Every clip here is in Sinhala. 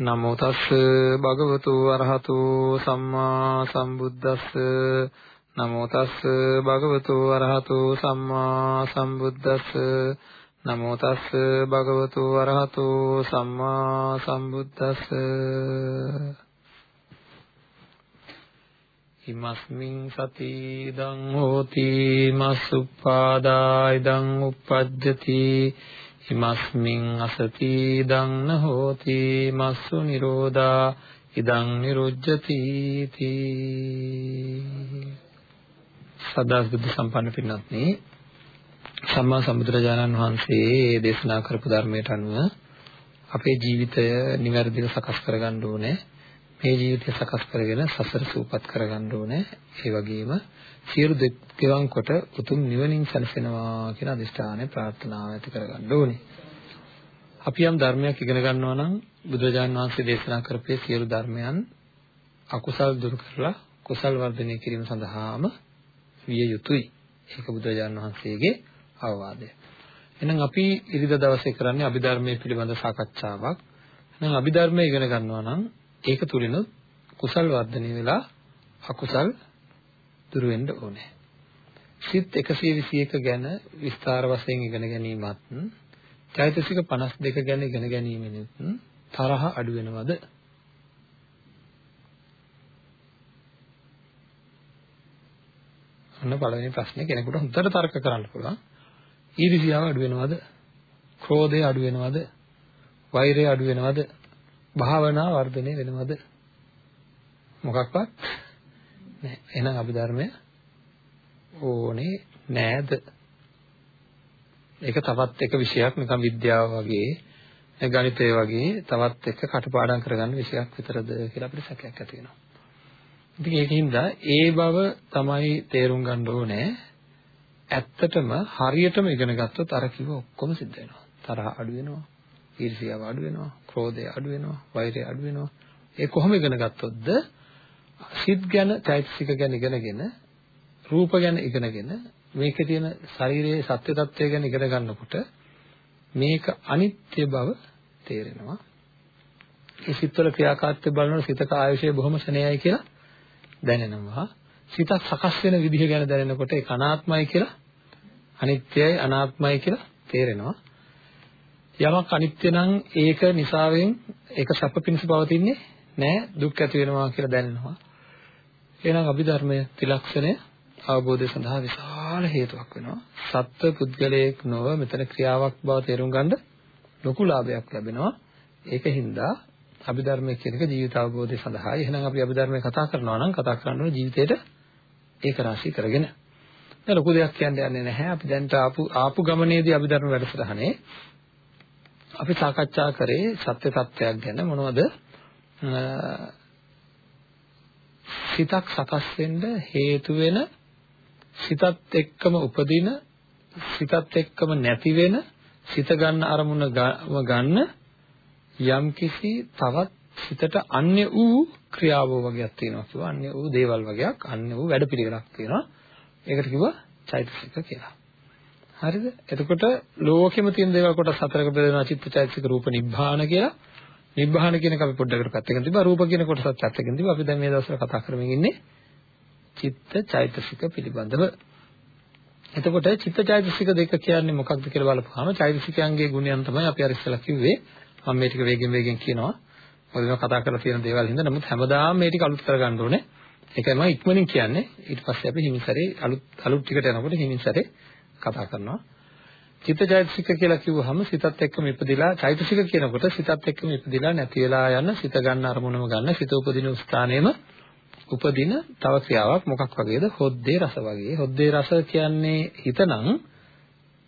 නමෝ තස් භගවතු අරහතු සම්මා සම්බුද්දස්ස. නමෝ තස් භගවතු අරහතු සම්මා සම්බුද්දස්ස. නමෝ තස් භගවතු අරහතු සම්මා සම්බුද්දස්ස. ඉමස්මින් සති ඉදං හෝති මස්සුප්පාදා ඉදං uppajjati ඉමස්මින් අසති ඉදං න හෝති මස්සු නිරෝධා ඉදං නිරුජ්ජති තී සදා බුද්ධ සම්පන්න පින්වත්නි සම්මා සම්බුදුරජාණන් වහන්සේ දේශනා කරපු ධර්මයට අනුව අපේ ජීවිතය නිවැරදිව සකස් කරගන්න ඕනේ. මේ ජීවිතය සකස් කරගෙන සසර සූපත් කරගන්න ඕනේ. ඒ වගේම සියලු දෙක් ගෙවන් කොට උතුම් නිවනින් සැනසෙනවා කියන අදිෂ්ඨානය ප්‍රාර්ථනාව ඇති කරගන්න ඕනේ. අපි යම් ධර්මයක් ඉගෙන ගන්නවා නම් බුදුරජාණන් වහන්සේ දේශනා කරපේ සියලු ධර්මයන් අකුසල් දුරු කරලා කුසල් වර්ධනය කිරීම සඳහාම විය යුතුයි. ඒක බුදුරජාණන් වහන්සේගේ අවවාදය. එහෙනම් අපි ඉරිදා දවසේ කරන්නේ අභිධර්මයේ පිළිබඳ සාකච්ඡාවක්. එහෙනම් අභිධර්මය ඉගෙන ගන්නවා නම් ඒක තුලිනුත් කුසල් වර්ධනය වෙලා අකුසල් දුරු වෙන්න ඕනේ. සිත් 121 ගැන විස්තර වශයෙන් ඉගෙන ගැනීමත් චෛතසික 52 ගැන ඉගෙන ගැනීමෙනුත් තරහ අඩු වෙනවද? අන්න පළවෙනි ප්‍රශ්නේ කෙනෙකුට හොඳට තර්ක කරන්න පුළුවන්. ඊර්ෂ්‍යාව අඩු වෙනවද? ක්‍රෝධය අඩු වෙනවද? වෛරය අඩු වෙනවද? භාවනා වර්ධනය වෙනවද? මොකක්වත් නැහැ. එහෙනම් අභිධර්මය ඕනේ නෑද? ඒක තවත් එක විෂයක් නිකන් විද්‍යාව වගේ ගණිතය වගේ තවත් එක කටපාඩම් කරගන්න විෂයක් විතරද කියලා අපිට සැකයක් ඇති වෙනවා. ඉතින් ඒකින්ද ඒ බව තමයි තේරුම් ගන්න ඕනේ. ඇත්තටම හරියටම ඉගෙන ගත්තොත් අර කිව්ව ඔක්කොම සිද්ධ වෙනවා. තරහ අඩු වෙනවා. ඊර්ෂ්‍යාව අඩු වෙනවා, ක්‍රෝධය අඩු වෙනවා, වෛරය අඩු වෙනවා. ඒ කොහොම ඉගෙන ගත්තොත්ද සිත් ගැන, චෛතසික ගැන ඉගෙනගෙන, රූප ගැන ඉගෙනගෙන මේකේ තියෙන ශරීරයේ සත්‍ය తත්වය ගැන ඉගෙන ගන්නකොට මේක අනිත්‍ය බව තේරෙනවා. ඒ සිත්වල ක්‍රියාකාරීත්වය බලනකොට සිතක ආයුෂය බොහොම ශනේයයි කියලා දැනෙනවා. සිතක් සකස් වෙන විදිහ ගැන දැනෙනකොට ඒක අනාත්මයි කියලා අනිත්‍යයි අනාත්මයි කියලා තේරෙනවා. යමක් අනිත්‍ය නම් ඒක නිසාවෙන් ඒක සැප පිණිස පවතින්නේ නෑ දුක් ඇති වෙනවා කියලා දැනෙනවා. එහෙනම් අභිධර්මයේ ත්‍රිලක්ෂණය අවබෝධය සඳහා විශාල හේතුවක් වෙනවා. සත්ව පුද්ගලයෙක් නොව මෙතන ක්‍රියාවක් බව තේරුම් ගන්න ලොකු ලාභයක් ලැබෙනවා. ඒකින්ද අභිධර්මයේ කියන එක ජීවිත අවබෝධය සඳහායි. එහෙනම් අපි අභිධර්මයේ කතා කරනවා නම් කතා කරන්න ඕනේ ජීවිතේට ඒක රාශී කරගෙන. දැන් ලොකු දෙයක් කියන්න යන්නේ නැහැ. අපි දැන් ආපු ආපු ගමනේදී අභිධර්ම වැඩසටහනේ අපි සාකච්ඡා කරේ සත්‍ය තත්වයක් ගැන. මොනවද? සිතක් සකස් වෙන්න හේතු වෙන සිතත් එක්කම උපදින සිතත් එක්කම නැති වෙන සිත ගන්න අරමුණ ගන්න යම්කිසි තවත් සිතට අන්‍ය වූ ක්‍රියාවෝ වගේක් තියෙනවා කිව්වා. අන්‍ය වූ දේවල් වගේක් අන්‍ය වූ වැඩපිළිවෙලක් තියෙනවා. ඒකට කිව්වා චෛතසික කියලා. හරිද? එතකොට ලෝකෙම තියෙන දේවල් කොටස් හතරක බෙදෙනවා චිත්තචෛතසික රූප නිබ්බාන කියලා. නිබ්බාන කියන එක අපි පොඩ්ඩකට පැත්තකින් තිබ්බා. රූප කියන කොටසත් පැත්තකින් තිබ්බා. අපි දැන් මේ දවස්වල කතා කරමින් ඉන්නේ චිත්තචෛතසික පිළිබඳව. එතකොට චිත්තචෛතසික දෙක කියන්නේ මොකක්ද කියලා බලපුවාම චෛතසිකයන්ගේ ගුණයන් තමයි අපි අර ඉස්සෙල්ලා කිව්වේ. මම මේ ටික වේගෙන් වේගෙන් කියනවා. මොකද මම කතා කරලා තියෙන දේවල් හින්දා නමුත් හැමදාම මේ ටික අලුත් කරගන්න ඕනේ. ඒකයි මම ඉක්මනින් කියන්නේ. ඊට පස්සේ අපි හිමිසරේ අලුත් අලුත් ටිකට යනකොට හිමිසරේ කතා කරනවා. චිත්තචෛතසික කියලා කිව්වහම සිතත් එක්කම ඉපදිලා චෛතසික කියනකොට සිතත් එක්කම ඉපදිලා නැති වෙලා යන සිත ගන්න අරමුණම ගන්න සිත උපදින ස්ථානයේම උපදින තව ක්‍රියාවක් මොකක් වගේද? හොද්දේ රස වගේ. හොද්දේ රස කියන්නේ හිතනම්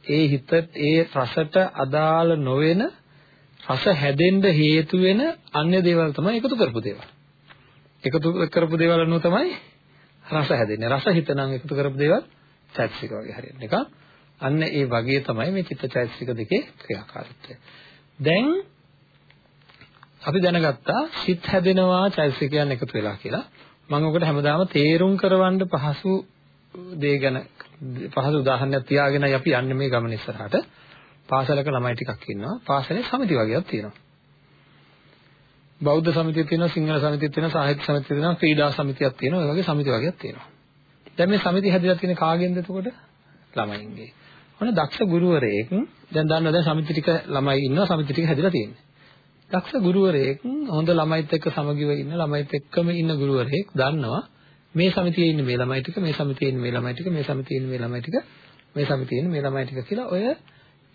ඒ හිත ඒ රසට අදාළ නොවන රස හැදෙන්න හේතු වෙන අන්‍ය දේවල් තමයි එකතු කරපු දේවල්. එකතු කරපු දේවල් අනුව තමයි රස හැදෙන්නේ. රස හිතනම් එකතු කරපු දේවල් චෛතසික වගේ හරියට නිකන් අන්න ඒ වගේ තමයි මේ චිත්තචෛතසික දෙකේ ක්‍රියාකාරීත්වය. දැන් අපි දැනගත්තා සිත් හැදෙනවා චෛතසිකයන් එකතු වෙලා කියලා. මම ඔකට හැමදාම තේරුම් කරවන්න පහසු දේ ගැන පහසු උදාහරණයක් තියාගෙනයි අපි යන්නේ මේ ගමන ඉස්සරහට. පාසලක ළමයි ටිකක් ඉන්නවා. පාසලේ සමිති වගේක් තියෙනවා. බෞද්ධ සමිතියක් තියෙනවා, සිංහල සමිතියක් තියෙනවා, සාහිත්‍ය සමිතියක් තියෙනවා, ක්‍රීඩා සමිතියක් තියෙනවා. ඒ වගේ සමිති වගේක් තියෙනවා. දැන් මේ සමිති හැදිලා තියෙන කාගෙන්ද එතකොට? ළමයින්ගේ. ඔන්න දක්ෂ ගුරුවරයෙක් දැන් දන්නවා දැන් සමිති ටික ළමයි ඉන්නවා සමිති ටික හැදිලා තියෙන්නේ. දක්ෂ ගුරුවරයෙක් හොඳ ළමයිත් එක්ක සමගිව ඉන්න ළමයිත් එක්කම ඉන්න ගුරුවරයෙක් දන්නවා. මේ සමිතියේ ඉන්න මේ ළමයි ටික මේ සමිතියේ ඉන්න මේ ළමයි ටික මේ සමිතියේ ඉන්න මේ ළමයි ටික මේ සමිතියේ ඉන්න මේ ළමයි ටික කියලා ඔය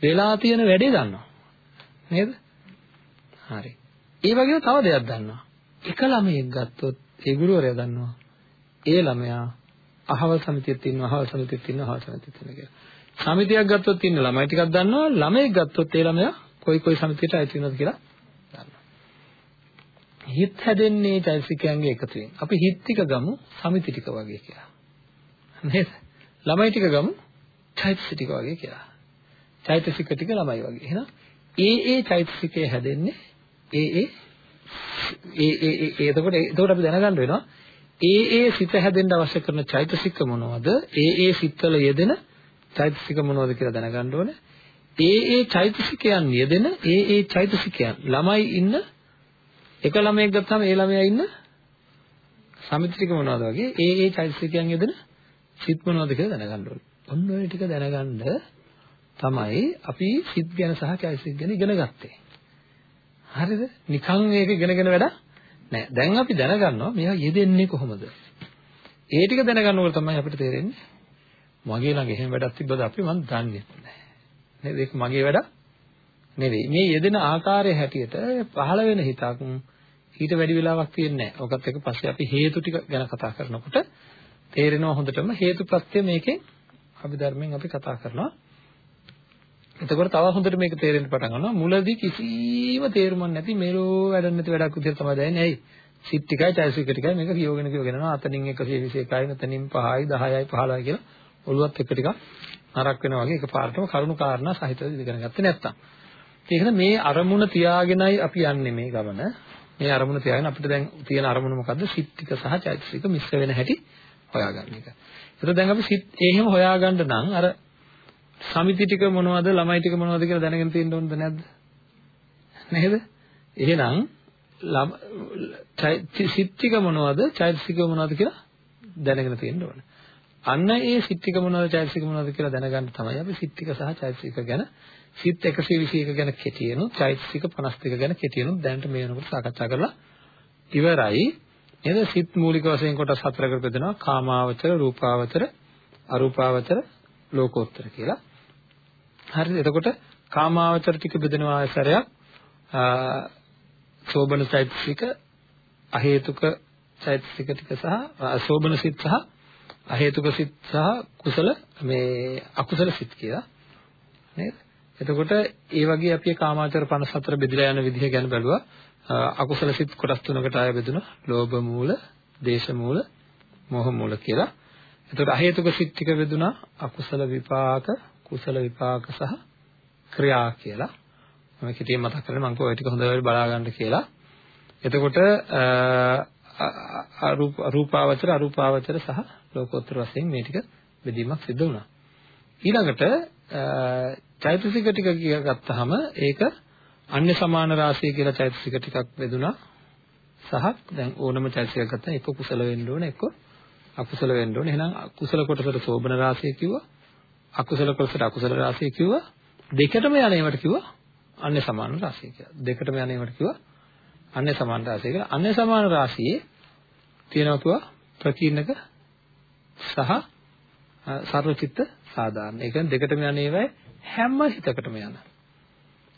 වෙලා තියෙන වැඩේ දන්නවා. නේද? හරි. ඒ වගේම තව දෙයක් දන්නවා. එක ළමයෙක් ගත්තොත් ඒ ගුරුවරයා දන්නවා ඒ ළමයා අහවල් සමිතියෙත් ඉන්නවා අහවල් සමිතියෙත් ඉන්නවා අහවල් සමිතියෙත් ඉන්නවා කියලා. සමිතියක් ගත්තොත් ඉන්න ළමයි ටිකක් දන්නවා ළමයෙක් ගත්තොත් ඒ ළමයා කොයි කොයි සමිතියට අයිති වෙනවද කියලා හිත හැදෙන්නේ චෛතසිකයන්ගේ එකතුවෙන්. අපි හිත ටික ගමු සමිති ටික වගේ කියලා. නේද? ළමයි ටික ගමු චෛතසික ටික වගේ කියලා. චෛතසික ටික ළමයි වගේ. එහෙනම් ඒ ඒ චෛතසිකය හැදෙන්නේ ඒ ඒ ඒ ඒ ඒ එතකොට එතකොට අපි දැනගන්න වෙනවා ඒ ඒ සිත හැදෙන්න අවශ්‍ය කරන චෛතසික මොනවද? ඒ ඒ සිත්වල යෙදෙන චෛතසික මොනවද කියලා දැනගන්න ඕනේ. ඒ ඒ චෛතසිකයන් යෙදෙන ඒ ඒ චෛතසිකයන් ළමයි ඉන්න එක ළමයෙක් ගත්තාම ඒ ළමයා ඉන්න සමිති ටික මොනවද වගේ ඒ ඒ චෛතසිකයන් යෙදෙන සිත් මොනවද කියලා දැනගන්න ඕනේ. ඔන්න ඔය ටික දැනගන්න තමයි අපි සිත් ගැන සහ චෛතසික ගැන ඉගෙන ගත්තේ. හරිද? නිකන් මේක ඉගෙනගෙන වැඩ නෑ. දැන් අපි දැනගන්නවා මේවා යෙදෙන්නේ කොහොමද? ඒ ටික දැනගන්නකොට තමයි අපිට තේරෙන්නේ මගේ ළඟ එහෙම වැඩක් තිබ්බද අපි මන් දන්නේ නැහැ. නේද? ඒක මගේ වැඩක් නෙවෙයි. මේ යෙදෙන ආකාරය හැටියට පහළ වෙන හිතක් ඊට වැඩි වෙලාවක් තියෙන්නේ නැහැ. ඔකත් එක්ක පස්සේ අපි හේතු ටික ගැන කතා කරනකොට තේරෙනවා හොඳටම හේතුප්‍රත්‍ය මේකෙන් අභිධර්මයෙන් අපි කතා කරනවා. එතකොට තව හොඳට මේක තේරෙන්න පටන් ගන්නවා. මුලදී කිසිම තේරුමක් නැති මෙලෝ වැඩක් නැති වැඩක් විදිහට තමයි දැනෙන්නේ. ඇයි? සිත් ටිකයි චෛසික ටිකයි මේක කියෝගෙන කියෝගෙන යනවා. අතනින් 121යි මෙතනින් 5යි 10යි 15යි කියලා ඔළුවත් එක ටිකක් නරක් වෙනවා වගේ එකපාරටම කරුණු කාරණා සහිතව ඉගෙන ගත්තේ නැත්තම්. ඒකද මේ අරමුණ තියාගෙනයි අපි යන්නේ මේ ගමන. මේ අරමුණ තියාගෙන අපිට දැන් තියෙන අරමුණ මොකද්ද? සිත් ටික සහ චෛතසික මිශ්‍ර වෙන හැටි හොයාගන්න එක. ඒතකොට දැන් අපි සිත් එහෙම හොයාගන්න නම් අර සමිති ටික මොනවද ළමයි ටික මොනවද කියලා දැනගෙන තියෙන්න ඕනද නැද්ද? නේද? එහෙනම් සිත් ටික මොනවද? චෛතසික මොනවද කියලා දැනගෙන තියෙන්න ඕන. අන්න ඒ සිත් ටික මොනවද? චෛතසික මොනවද කියලා දැනගන්න තමයි අපි සිත් ටික සහ චෛතසික ගැන සිත් 121 ගැන කෙටියෙනුත් චෛතසික 52 ගැන කෙටියෙනුත් දැනට මේ වෙනකොට සාකච්ඡා කරලා ඉවරයි. නේද? සිත් මූලික වශයෙන් කොටස් හතරකට බෙදෙනවා. කාමාවචර, රූපාවචර, අරූපාවචර, ලෝකෝත්තර කියලා. හරිද? එතකොට කාමාවචර ටික බෙදෙනවා ආයතරයක්. සෝබන චෛතසික, අහේතුක චෛතසික ටික සහ සෝබන සිත් සහ අහේතුක සිත් සහ කුසල මේ අකුසල සිත් කියලා. නේද? එතකොට ඒ වගේ අපි කාමාචර 54 බෙදලා යන විදිහ ගැන බැලුවා. අකුසල සිත් කොටස් තුනකට ආය බෙදුණා. ලෝභ මූල, දේශ මූල, මෝහ මූල කියලා. එතකොට අහේතුක සිත් ටික බෙදුණා. අකුසල විපාක, කුසල විපාක සහ ක්‍රියා කියලා. මම කෙටියෙන් මතක් කරලා මම කොයි ටික හොඳට බලා ගන්න කියලා. එතකොට රූපාවචර අරූපාවචර සහ ලෝකෝත්තර වශයෙන් මේ ටික බෙදීමක් සිදු වුණා. ඊළඟට චෛතසික ටික ගත්තාම ඒක අන්‍ය සමාන රාශිය කියලා චෛතසික ටිකක් බෙදුනා. සහ දැන් ඕනම චෛතසිකයක් ගත්තා එක්ක කුසල වෙන්න ඕන එක්ක අකුසල වෙන්න ඕන. එහෙනම් කුසල කොටසට සෝබන රාශිය කිව්වා. අකුසල කොටසට අකුසල රාශිය කිව්වා. දෙකටම යන ඒවට කිව්වා අන්‍ය සමාන රාශිය කියලා. දෙකටම යන ඒවට කිව්වා අන්‍ය සමාන රාශිය කියලා. අන්‍ය සමාන රාශියේ තියෙනවා කිව්වා ප්‍රකීර්ණක සහ සර්වචිත්ත සාධාරණ. ඒ කියන්නේ දෙකටම යන ඒවායි හැම හිතකටම යන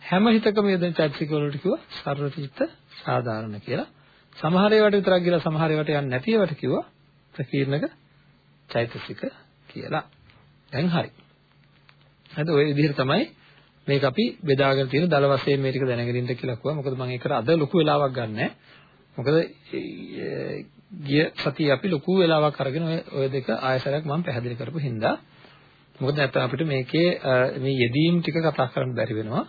හැම හිතකම යෙදෙන චෛතසික වලට කිව්වා සර්වචිත්ත සාධාරණ කියලා සමහර ඒවාට විතරක් ගිහලා සමහර ඒවාට යන්නේ නැති ඒවාට කිව්වා ප්‍රකීර්ණක චෛතසික කියලා. දැන් හරි. හරිද? ওই විදිහට තමයි මේක අපි බෙදාගෙන තියෙන දල වශයෙන් මේ ටික දැනගෙන ඉන්න කියලා කිව්වා. මොකද මම ඒකට අද ලොකු වෙලාවක් ගන්නෑ. මොකද ගිය සතියේ අපි ලොකු වෙලාවක් අරගෙන ඔය ඔය දෙක ආයසරයක් මම පැහැදිලි කරපු හින්දා මොකද නැත්නම් අපිට මේකේ මේ යෙදීම් ටික කතා කරන්න බැරි වෙනවා.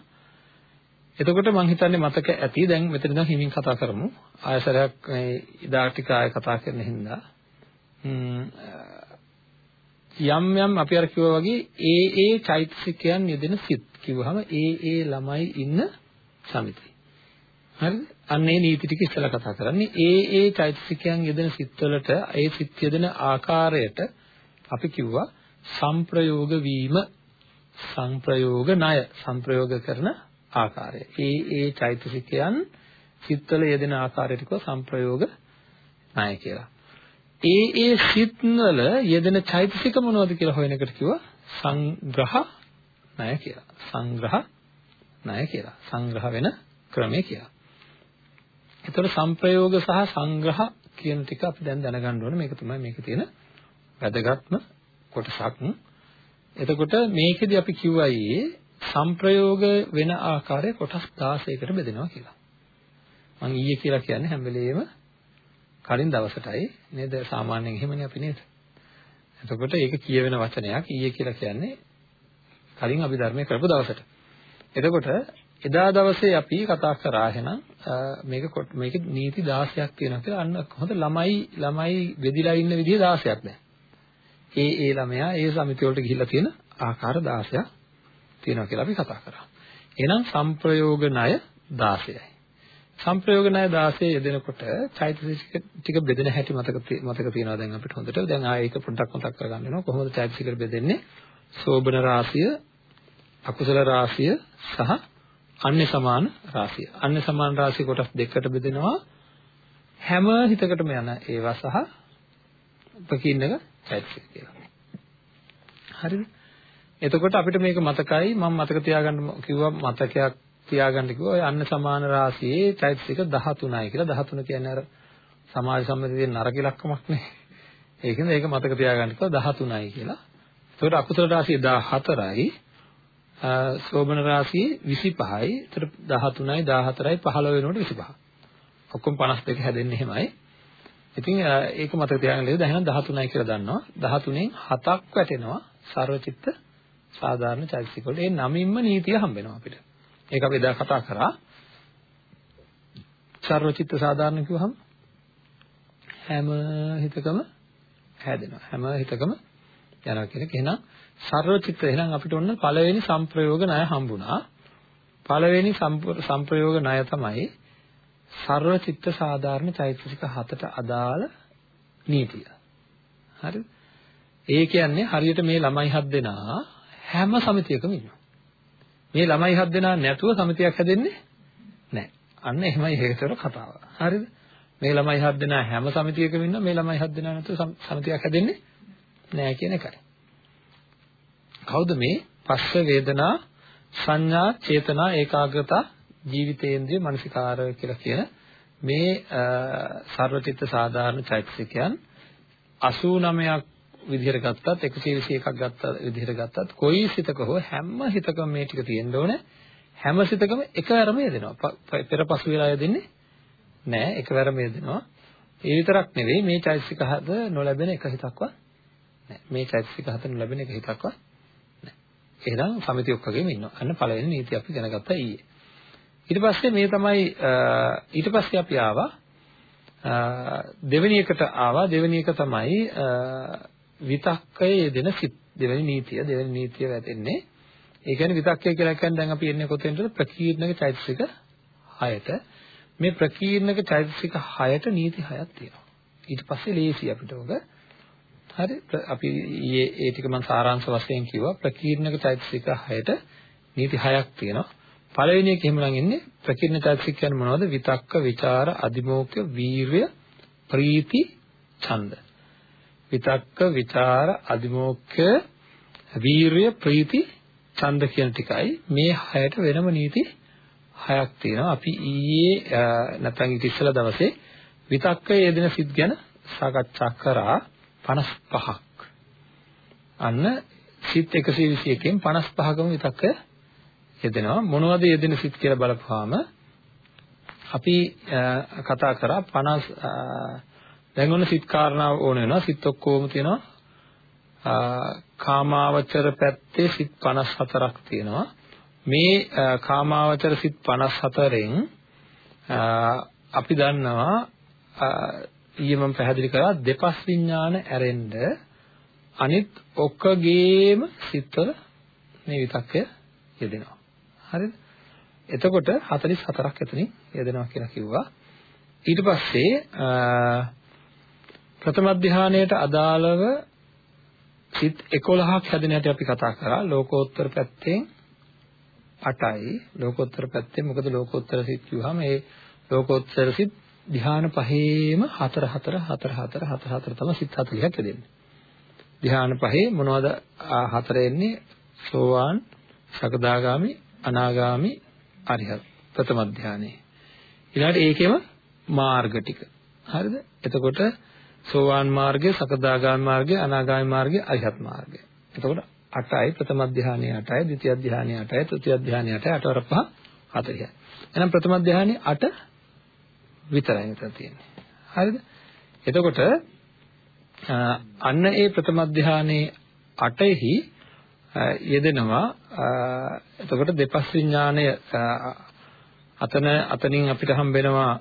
එතකොට මම හිතන්නේ මතක ඇති දැන් මෙතන ඉඳන් හිමින් කතා කරමු. ආයසරයක් මේ ඉදා ටික ආය කතා කරන හින්දා යම් යම් අපි අර කිව්වා වගේ ඒ ඒ චෛතසිකයන් යෙදෙන සිත් කිව්වහම ඒ ඒ ළමයි ඉන්න සමිතිය. හරිද? අන්න ඒ නීති ටික ඉස්සලා කතා කරන්නේ. ඒ ඒ චෛතසිකයන් යෙදෙන සිත්වලට ඒ සිත් යෙදෙන ආකාරයට අපි කිව්වා සංප්‍රයෝග වීම සංප්‍රයෝග ණය සංප්‍රයෝග කරන ආකාරය. ඒ ඒ චෛතසිකයන් සිත්වල යෙදෙන ආකාරයට කිව්වා සංප්‍රයෝග ණය කියලා. ඒ ඒ සිත්වල යෙදෙන චෛතසික මොනවද කියලා හොයන එකට කිව්වා සංග්‍රහ ණය කියලා. සංග්‍රහ ණය කියලා. සංග්‍රහ වෙන ක්‍රමය කියලා. එතකොට සංප්‍රයෝග සහ සංග්‍රහ කියන ටික අපි දැන් දැනගන්න ඕනේ. මේක තමයි මේකේ තියෙන වැදගත්ම කොටසක්. එතකොට මේකෙදි අපි කිව්වයි සංප්‍රයෝග වෙන ආකාරය කොටස් 16කට බෙදෙනවා කියලා. මම ඊයේ කියලා කියන්නේ හැම වෙලෙම කලින් දවසටයි නේද සාමාන්‍යයෙන් එහෙමනේ අපි නේද? එතකොට ඒක කියවෙන වචනයක් ඊයේ කියලා කියන්නේ කලින් අපි ධර්මයේ කරපු දවසට. එතකොට එදා දවසේ අපි කතා කරා එහෙනම් මේක මේක නීති 16ක් තියෙනවා කියලා අන්න හොඳ ළමයි ළමයි වෙදිලා ඉන්න විදිහ 16ක් දැන්. ඒ ඒ ළමයා ඒ සමිතිය වලට ගිහිල්ලා තියෙන ආකාර 16ක් තියෙනවා කියලා අපි කතා කරා. එහෙනම් සංප්‍රයෝග ණය 16යි. සංප්‍රයෝග ණය 16 යෙදෙනකොට චෛතසික ටික බෙදෙන හැටි මතක මතක තියෙනවා දැන් අපිට හොඳට. දැන් ආයෙ ඒක පොඩ්ඩක් මතක් කරගන්න වෙනවා. කොහොමද චෛතසික බෙදෙන්නේ? සෝබන රාශිය, අකුසල රාශිය සහ අන්‍ය සමාන රාශිය. අන්‍ය සමාන රාශිය කොටස් දෙකකට බෙදෙනවා. හැම හිතකටම යන ඒවා සහ ප්‍රකීර්ණක චෛතසික කියලා. හරිද? එතකොට අපිට මේක මතකයි මම මතක තියාගන්න කිව්වා මතකයක් තියාගන්න කිව්වා ඔය අන්න සමාන රාශියේ චෛතසික 13යි කියලා 13 කියන්නේ අර සමාජ සම්මතයේ නරක ඉලක්කමක් නේ. ඒකෙන්ද ඒක මතක තියාගන්න කිව්වා 13යි කියලා. එතකොට අකුසල රාශිය 14යි සෝබන රාශියේ 25යි. එතකොට 13යි 14යි 15 වෙනකොට 25. ඔක්කොම 52 හැදෙන්නේ එහෙමයි. ඉතින් ඒක මතක තියාගන්න ලේද එහෙනම් 13යි කියලා දන්නවා. 13න් 7ක් වැටෙනවා සර්වචිත්ත සාධාරණ චෛතසික වල. ඒ නමින්ම නීතිය හම්බ වෙනවා අපිට. ඒක අපි එදා කතා කරා. සර්වචිත්ත සාධාරණ කිව්වහම හැම හිතකම හැදෙනවා. හැම හිතකම යනවා කියන එක. එහෙනම් සර්වචිත්ත එහෙනම් අපිට ඔන්න පළවෙනි සංප්‍රයෝග ණය හම්බුණා. පළවෙනි සංප්‍රයෝග ණය තමයි සර්වචිත්ත සාධාරණ චෛතසික හතට අදාළ නීතිය. හරිද? ඒ කියන්නේ හරියට මේ ළමයි හත් දෙනා හැම සමිතියකම ඉන්නවා. මේ ළමයි හත් දෙනා නැතුව සමිතියක් හැදෙන්නේ නැහැ. අන්න එහෙමයි හේතර කතාව. හරිද? මේ ළමයි හත් දෙනා හැම සමිතියකම ඉන්නවා මේ ළමයි හත් දෙනා නැතුව සමිතියක් හැදෙන්නේ නැහැ කියන එකයි. කවුද මේ? පස්ස වේදනා සංඥා චේතනා ඒකාග්‍රතා ජීවිතේන්ද්‍රිය මනසිකාරය කියලා කියන මේ සර්වචිත්ත සාධාරණ චෛතසිකයන් 89ක් විදිහට ගත්තත් 121ක් ගත්ත විදිහට ගත්තත් කොයි සිතක හෝ හැම හිතකම මේ ටික තියෙන්න ඕනේ. හැම සිතකම එකවරම යෙදෙනවා. පෙරපසු වෙලා යෙදෙන්නේ නෑ. එකවරම යෙදෙනවා. ඒ විතරක් නෙවෙයි මේ චෛතසික හද නොලැබෙන එක හිතක්වත් නෑ. මේ චෛතසික හද නොලැබෙන එක හිතක්වත් නෑ එහෙනම් සමිතිය ඔක්කොගෙම ඉන්නවා. අන්න පළවෙනි නීතිය අපි දැනගත්තා ඊයේ. ඊට පස්සේ මේ තමයි ඊට පස්සේ අපි ආවා දෙවෙනි එකට ආවා. දෙවෙනි එක තමයි විතක්කයේ දෙන සිත්. දෙවෙනි නීතිය දෙවෙනි නීතිය වැටෙන්නේ. ඒ කියන්නේ විතක්කය කියලා කියන්නේ දැන් අපි එන්නේ කොතෙන්ද? ප්‍රකීර්ණක චෛතසික 6ට මේ ප්‍රකීර්ණක චෛතසික 6ට නීති 6ක් තියෙනවා. ඊට පස්සේ ලේසි අපිට ඔක හරි අපි ඊයේ ඒ ටික මම සාරාංශ වශයෙන් කිව්වා. ප්‍රකීර්ණක චෛතසික 6ට නීති 6ක් තියෙනවා. පළවෙනි එක එහෙමනම් ඉන්නේ ප්‍රකීර්ණ චෛතසික කියන්නේ මොනවද? විතක්ක ਵਿਚාර අදිමෝක්ක වීරය ප්‍රීති ඡන්ද. විතක්ක විචාර අදිමෝක්ක වීරය ප්‍රීති ඡන්ද කියන tikai මේ හයට වෙනම නීති හයක් තියෙනවා. අපි ඊයේ නැත්නම් ඉතින් ඉස්සලා දවසේ විතක්කයේ යෙදෙන සිත් ගැන සාකච්ඡා කරා. 55ක්. අන්න සිත් 121කින් 55කම විතක්ක යෙදෙනවා. මොනවද යෙදෙන සිත් කියලා බලපුවාම අපි කතා කරා 50 දැන් ඔන්න සිත් කාරණාව ඕන වෙනවා. සිත් ඔක්කොම තියෙනවා. කාමාවචර පැත්තේ සිත් 54ක් තියෙනවා. මේ කාමාවචර සිත් 54න් අපි දන්නවා ඊයේ මම පැහැදිලි කරා දෙපස් විඥාන ඇරෙන්න අනිත් ඔක්කගේම සිත්වල මේ විතක්කය යෙදෙනවා. හරිද? එතකොට 44ක් එතනින් යෙදෙනවා කියලා කිව්වා. ඊට පස්සේ ප්‍රථම ධානයට අදාළව සිත් 11ක් හැදෙන හැටි අපි කතා කරා. ලෝකෝත්තර පැත්තෙන් 8යි. ලෝකෝත්තර පැත්තේ මොකද ලෝකෝත්තර සිත් කිව්වහම ඒ ලෝකෝත්තර සිත් ධ්‍යාන පහේම 4 4 4 4 4 4 තමයි සිත් 40ක් හැදෙන්නේ. ධ්‍යාන පහේ මොනවද හතර එන්නේ? සෝවාන්, සකදාගාමි, අනාගාමි, අරිහත්. ප්‍රථම ධ්‍යානෙ. ඊළඟට ඒකෙම මාර්ග ටික. හරිද? එතකොට සෝවාන් මාර්ගය, සකදාගාමි මාර්ගය, අනාගාමි මාර්ගය, අරිහත් මාර්ගය. එතකොට 8යි ප්‍රථම ධ්‍යානයේ 8යි, ද්විතිය ධ්‍යානයේ 8යි, තෘතිය ධ්‍යානයේ 8යි, 8 වර 5 40යි. එහෙනම් ප්‍රථම ධ්‍යානයේ 8 විතරයි මෙතන තියෙන්නේ. හරිද? එතකොට අන්න ඒ ප්‍රථම ධ්‍යානයේ 8ෙහි යෙදෙනවා එතකොට දෙපස් විඥාණය අතන අතනින් අපිට හම්බෙනවා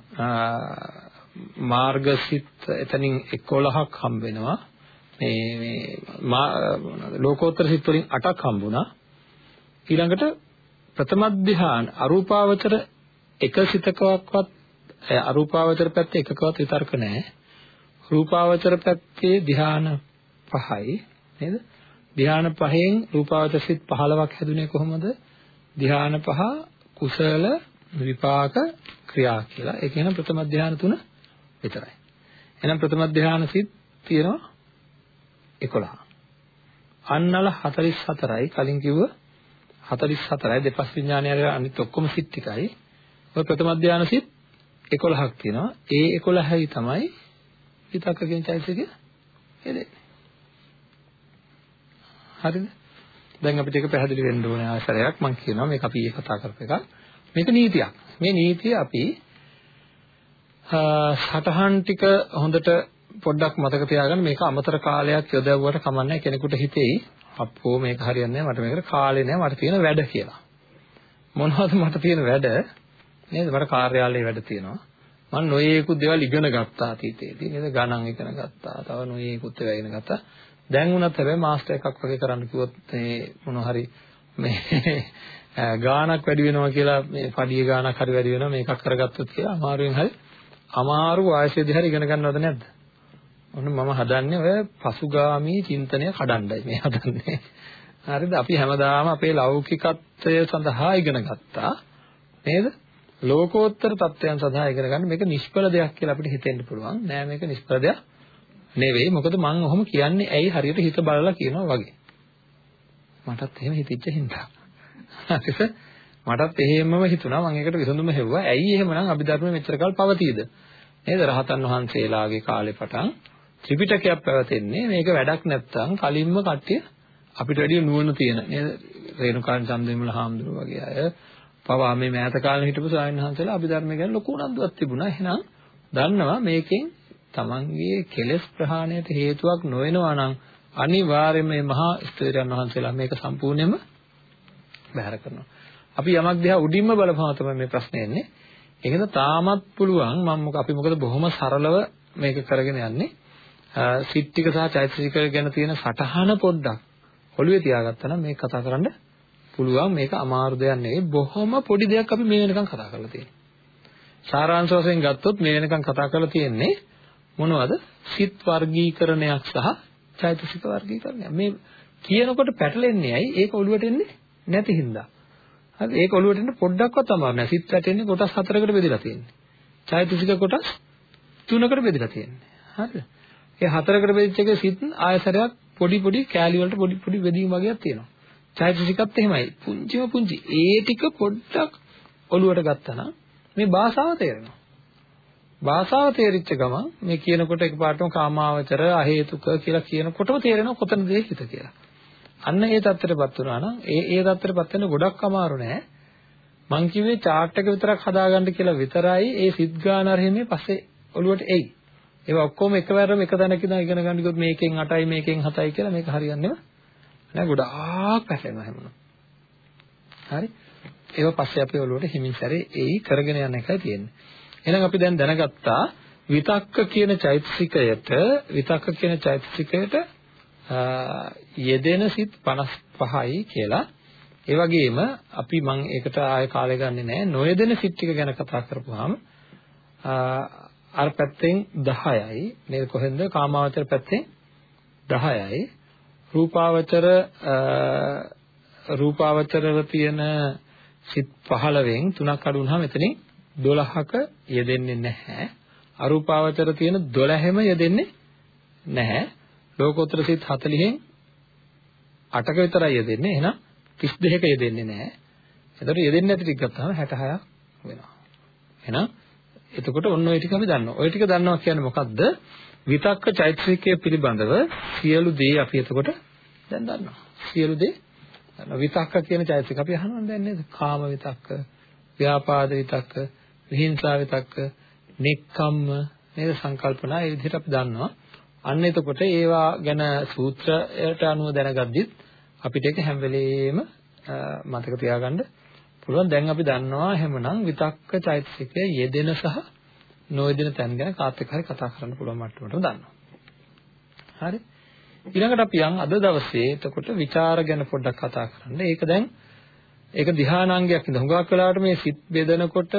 මාර්ගසිත එතනින් 11ක් හම්බ වෙනවා මේ මේ ලෝකෝත්තර සිත් වලින් 8ක් හම්බුණා ඊළඟට ප්‍රථම ධ්‍යාන අරූපාවචර එක සිතකවත් අරූපාවචර පැත්තේ එකකවත් විතර්ක නැහැ රූපාවචර පැත්තේ ධ්‍යාන පහයි නේද ධ්‍යාන පහෙන් රූපාවචර සිත් 15ක් හැදුනේ කොහොමද ධ්‍යාන පහ කුසල විපාක ක්‍රියා කියලා ඒ කියන ප්‍රථම ධ්‍යාන තුන විතරයි. එහෙනම් ප්‍රථම ධ්‍යාන සිත් තියෙනවා 11. අන්නල 44යි කලින් කිව්ව 44යි දෙපස් විඥානය අනිත් ඔක්කොම සිත් ටිකයි. ඔය ප්‍රථම ධ්‍යාන සිත් 11ක් තියෙනවා. ඒ 11යි තමයි විතක්ක කියන චෛතසිකය එදෙන්නේ. හරිද? දැන් අපිට ඒක පැහැදිලි වෙන්න ඕනේ ආශ්‍රයක් මම කියනවා මේක අපි ඊයේ කතා කරපු එකක්. මේක නීතියක්. මේ නීතිය අපි සටහන් ටික හොඳට පොඩ්ඩක් මතක තියාගන්න මේක අමතර කාලයක් යොදවුවට කමන්නේ කෙනෙකුට හිතෙයි අප්පෝ මේක හරියන්නේ නැහැ මට මේකට කාලේ නැහැ මට තියෙන වැඩ කියලා. මොනවද මට තියෙන වැඩ? නේද? මට කාර්යාලයේ වැඩ තියෙනවා. මම නොයේකුත් දේවල් ඉගෙන ගත්තා අතීතයේදී. නේද? ගණන් ඉගෙන ගත්තා. තව නොයේකුත් ඒවා ඉගෙන ගත්තා. දැන් උනත් හැබැයි මාස්ටර් එකක් වගේ කරන්න කිව්වොත් මේ මොන හරි මේ ගාණක් වැඩි වෙනවා කියලා මේ පඩිය ගාණක් හරි වැඩි වෙනවා මේකක් කරගත්තොත් කියලා අමාරුවෙන් හරි අමාරු වායසයේදී හරි ඉගෙන ගන්නවද නැද්ද? ඔන්න මම හදන්නේ ඔය පසුගාමී චින්තනය කඩන්නයි මේ හදන්නේ. හරිද? අපි හැමදාම අපේ ලෞකිකත්වය සඳහා ඉගෙන ගත්තා. නේද? ලෝකෝත්තර தත්වයන් සඳහා ඉගෙන ගන්න මේක නිෂ්ඵල දෙයක් කියලා අපිට හිතෙන්න පුළුවන්. නෑ මේක නිෂ්ඵල දෙයක් නෙවෙයි. මොකද මම ඔහොම කියන්නේ ඇයි හරියට හිත බලලා කියනවා වගේ. මටත් එහෙම හිතෙච්ච හින්දා. හරිද? මටත් එහෙමම හිතුණා. මම ඒකට විසඳුම හෙව්වා. ඇයි එහෙමනම් අභිධර්ම මෙච්චර කල් පවතීද? නේද? රහතන් වහන්සේලාගේ කාලේ පටන් ත්‍රිපිටකයක් පැවතෙන්නේ මේක වැඩක් නැත්තම් කලින්ම කට්ටිය අපිට වැඩිය නුවණ තියෙන නේද? රේණුකාන් චන්දවිමල හාමුදුරුවෝ වගේ අය පවා මේ මෑත කාලේ හිටපු ස්වාමීන් වහන්සේලා අභිධර්ම ගැන ලොකු උනන්දුවක් තිබුණා. එහෙනම් දන්නවා මේකෙන් තමන්ගේ කෙලෙස් ප්‍රහාණයට හේතුවක් නොවෙනවා නම් අනිවාර්යයෙන්ම මේ මහා ස්ථේරයන් වහන්සේලා මේක සම්පූර්ණයෙන්ම බැහැර කරනවා. අපි යමක් දිහා උඩින්ම බලපුවම තමයි මේ ප්‍රශ්නේ එන්නේ. ඒකද තාමත් පුළුවන් මම මොක අපි මොකද බොහොම සරලව මේක කරගෙන යන්නේ. සිත් ටික සහ චෛතසික ගැන තියෙන සටහන පොඩ්ඩක් ඔළුවේ තියාගත්තා නම් මේක කතා කරන්න පුළුවන් මේක අමාරු දෙයක් නෙවෙයි බොහොම පොඩි දෙයක් අපි මේ වෙනකන් කතා කරලා තියෙන්නේ. සාරාංශ වශයෙන් ගත්තොත් මේ වෙනකන් කතා කරලා තියෙන්නේ මොනවද? සිත් වර්ගීකරණයක් සහ චෛතසික වර්ගීකරණයක්. මේ කියනකොට පැටලෙන්නේ ඇයි? ඒක ඔළුවට එන්නේ නැති හින්දා. හරි ඒක ඔළුවට එන්න පොඩ්ඩක්වත් අමාරු නෑ. සිත් වැටෙන්නේ කොටස් හතරකට බෙදලා තියෙන්නේ. චෛතසික කොටස් තුනකට බෙදලා තියෙන්නේ. හරිද? ඒ හතරකට බෙදිච්ච එකේ සිත් ආයතරයක් පොඩි පොඩි කෑලි වලට පොඩි පොඩි බෙදීම් වගේක් තියෙනවා. චෛතසිකත් එහෙමයි. පුංචිම පුංචි. ඒ ටික පොඩ්ඩක් ඔළුවට ගත්තා නම් මේ භාෂාව තේරෙනවා. භාෂාව තේරිච්ච ගමන් මේ කියනකොට එකපාරටම කාමාවචර අහේතුක කියලා කියනකොටම තේරෙනවා කොතනද ඒ හිත කියලා. අන්න ඒ தත්තරපත් වුණා නම් ඒ ඒ தත්තරපත් වෙන්න ගොඩක් අමාරු නෑ. මං කිව්වේ chart එක විතරක් හදාගන්න කියලා විතරයි ඒ සිත් ගාන අරහෙමේ පස්සේ ඔළුවට එයි. ඒවා ඔක්කොම එකවරම එක තැනක ඉඳන් ඉගෙන ගන්න කිව්වොත් මේකෙන් 8යි මේකෙන් 7යි කියලා මේක හරියන්නේම නෑ ගොඩාක් පැහැෙනවා හැමෝම. හරි? ඒවා පස්සේ අපේ ඔළුවට හිමින් සැරේ එයි කරගෙන යන එකයි තියෙන්නේ. එහෙනම් අපි දැන් දැනගත්තා විතක්ක කියන චෛතසිකයට විතක්ක කියන චෛතසිකයට යෙදෙන සිත් 55යි කියලා. ඒ වගේම අපි මම ඒකට ආය කාලය ගන්නෙ නෑ. නොයෙදෙන සිත් ටික ගැන කතා කරපුවාම අර පැත්තෙන් 10යි. නේද කොහෙන්ද? කාමාවචර පැත්තෙන් 10යි. රූපාවචර රූපාවචරව තියෙන සිත් 15න් තුනක් අඩු වුණාම එතනින් 12ක යෙදෙන්නේ නැහැ. අරූපාවචර තියෙන 12ෙම යෙදෙන්නේ නැහැ. ලෝකෝත්තර සිත් 40න් 8ක විතරයි යෙදෙන්නේ. එහෙනම් 32ක යෙදෙන්නේ නැහැ. එතකොට යෙදෙන්නේ නැති ටික ගත්තාම 66ක් වෙනවා. එහෙනම් එතකොට ඔන්න ඔය ටික අපි දන්නවා. ඔය ටික දන්නවා කියන්නේ මොකද්ද? විතක්ක චෛතසිකය පිළිබඳව සියලු දේ අපි එතකොට දැන් දන්නවා. සියලු දේ විතක්ක කියන චෛතසික අපි අහනවා දැන් නේද? කාම විතක්ක, ව්‍යාපාද විතක්ක, විහිංසා විතක්ක, නෙක්ඛම්ම නේද සංකල්පනා ඒ විදිහට අපි දන්නවා. අන්න එතකොට ඒවා ගැන සූත්‍රයට අනුව දැනගද්දිත් අපිට ඒක හැම වෙලෙම මතක තියාගන්න පුළුවන්. දැන් අපි දන්නවා එහෙමනම් විතක්ක චෛතසිකය යෙදෙන සහ නොයදෙන තැන් ගැන කාත් එක්ක හරි කතා කරන්න පුළුවන් මට්ටමටම දන්නවා. හරි. ඊළඟට අපි යන් අද දවසේ එතකොට ਵਿਚාර ගැන පොඩ්ඩක් කතා කරන්න. ඒක දැන් ඒක ධානාංගයක් නේද? හුඟක් වෙලාවට මේ සිත් බෙදනකොට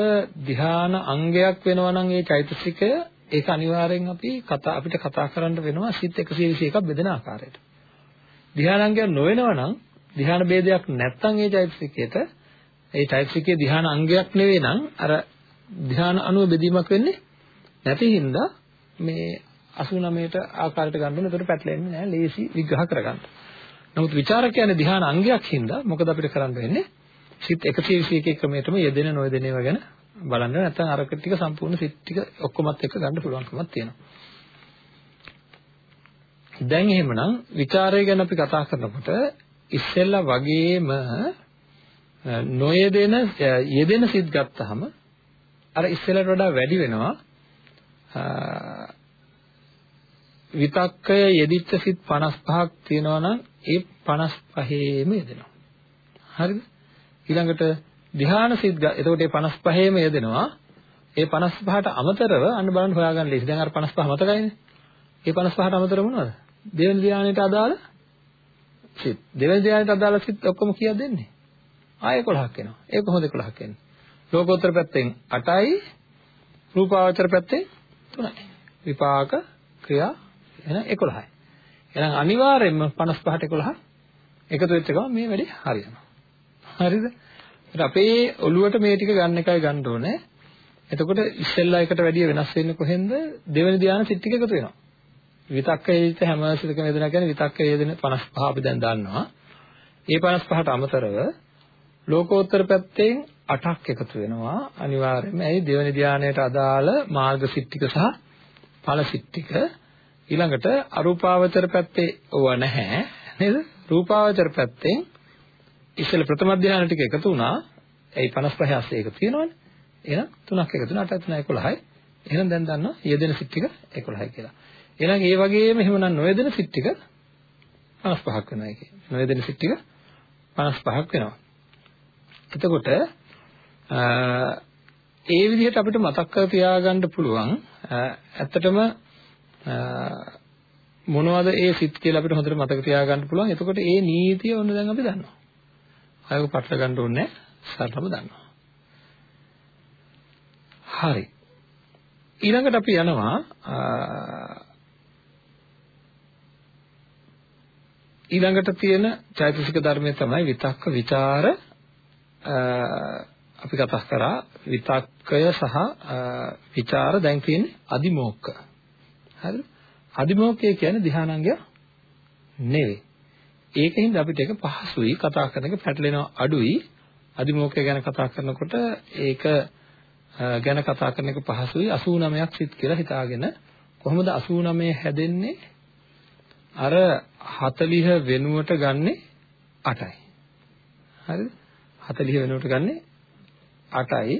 ධාන අංගයක් වෙනවා නම් ඒ චෛතසිකය ඒක අනිවාර්යෙන් අපි කතා අපිට කතා කරන්න වෙනවා සිත් 121ක් බෙදෙන ආකාරයට. ධානාංගයක් නොවෙනවා නම් ධාන ભેදයක් නැත්නම් ඒ චෛතසිකයට ඒ චෛතසිකයේ ධාන අංගයක් නෙවෙයි නම් අර ධ්‍යාන අනුව බෙදීමක් වෙන්නේ නැති හින්දා මේ 89ට ආකාරයට ගන්න ඕනේ. ඒකට පැටලෙන්නේ නැහැ. ලේසි විග්‍රහ කරගන්න. නමුත් ਵਿਚාරක කියන්නේ ධ්‍යාන අංගයක් හින්දා මොකද අපිට කරන්න වෙන්නේ? සිත් 121 ක්‍රමයටම යෙදෙන නොයෙදෙන ඒවා ගැන බලන්න නැත්නම් අරක ටික සම්පූර්ණ සිත් ටික ඔක්කොමත් එක ගන්න පුළුවන්කමක් තියෙනවා. දැන් එහෙමනම් ਵਿਚාරය ගැන අපි කතා කරනකොට ඉස්සෙල්ලා වගේම නොයෙදෙන යෙදෙන සිත් ගත්තාම අර ඉස්සෙල්ලට වඩා වැඩි වෙනවා විතක්කය යෙදිච්ච සිත් 55ක් තියෙනවා නම් ඒ 55ෙම යෙදෙනවා. හරිද? ඊළඟට ධ්‍යාන සිත් එතකොට ඒ 55ෙම යෙදෙනවා. ඒ 55ට අමතරව අන්න බලන්න හොයාගන්න ලේසි. දැන් අර 55 මතකයිනේ. ඒ 55ට අමතරව මොනවද? දෙවෙනි ධ්‍යානෙට අදාළ සිත්. දෙවෙනි ධ්‍යානෙට අදාළ සිත් ඔක්කොම කීයක් දෙන්නේ? ආය 11ක් එනවා. ඒ කොහොමද 11ක් එන්නේ? ලෝකෝත්තර පැත්තෙන් 8යි රූපාවචර පැත්තෙන් 3යි. විපාක ක්‍රියා එහෙනම් 11යි. එහෙනම් අනිවාර්යයෙන්ම 55ට 11 එකතු වෙච්ච ගමන් මේ වැඩේ හරියනවා. හරිද? ඒත් අපේ ඔළුවට මේ ටික ගන්න එකයි ගන්න ඕනේ. එතකොට ඉස්සෙල්ලා එකට වැඩිය වෙනස් වෙන්නේ කොහෙන්ද? දෙවෙනි ධානය සිත් ටික එකතු වෙනවා. විතක්ක හේිත හැම සිතකම යෙදෙනා කියන්නේ විතක්ක යෙදෙන 55 අපි දැන් දන්නවා. ඒ 55ට අමතරව ලෝකෝත්තර පැත්තෙන් 8ක් එකතු වෙනවා. අනිවාර්යයෙන්ම ඒ දෙවෙනි ධානයට අදාළ මාර්ග සිත් ටික සහ ඵල සිත් ටික ඊළඟට අරූපාවචර පැත්තේ ඕවා නැහැ නේද? රූපාවචර පැත්තෙන් ඉස්සෙල්ලා ප්‍රථම ධානය ටික එකතු වුණා. ඒ 55 ASCII එකතු තියෙනවනේ. එහෙනම් තුනක් එකතු වුණා 8 3 11යි. එහෙනම් දැන් දන්නවා යෙදෙන සිත් ටික 11යි කියලා. එහෙනම් ඒ වගේම එහෙමනම් නොයෙදෙන සිත් ටික 55ක් වෙනවා ඒකේ. නොයෙදෙන සිත් ටික 55ක් වෙනවා. එතකොට ඒ විදිහට අපිට මතක් කර තියාගන්න පුළුවන් ඇත්තටම මොනවද ඒ සිත් කියලා අපිට හොඳට මතක තියාගන්න පුළුවන්. එතකොට ඒ නීතිය ඔන්න දැන් අපි දන්නවා. ආයෙක පටල ගන්න ඕනේ සරලව දන්නවා. හරි. ඊළඟට අපි යනවා ඊළඟට තියෙන චෛතසික ධර්මය තමයි විතක්ක ਵਿਚාර අපි කතා කරා විතක්කය සහ ਵਿਚාර දැන් තියෙන්නේ අදිමෝක්ක හරිද? අදිමෝක්ඛය කියන්නේ ධානාංගය නෙවෙයි. ඒකින්ද අපිට ඒක පහසුයි කතා කරන එක පැටලෙනවා අඩුයි. අදිමෝක්ඛය ගැන කතා කරනකොට ඒක ගැන කතා කරන එක පහසුයි 89ක් සිත් කියලා හිතාගෙන කොහොමද 89 හැදෙන්නේ අර 40 වෙනුවට ගන්නෙ 8යි හරිද 40 වෙනුවට ගන්නෙ 8යි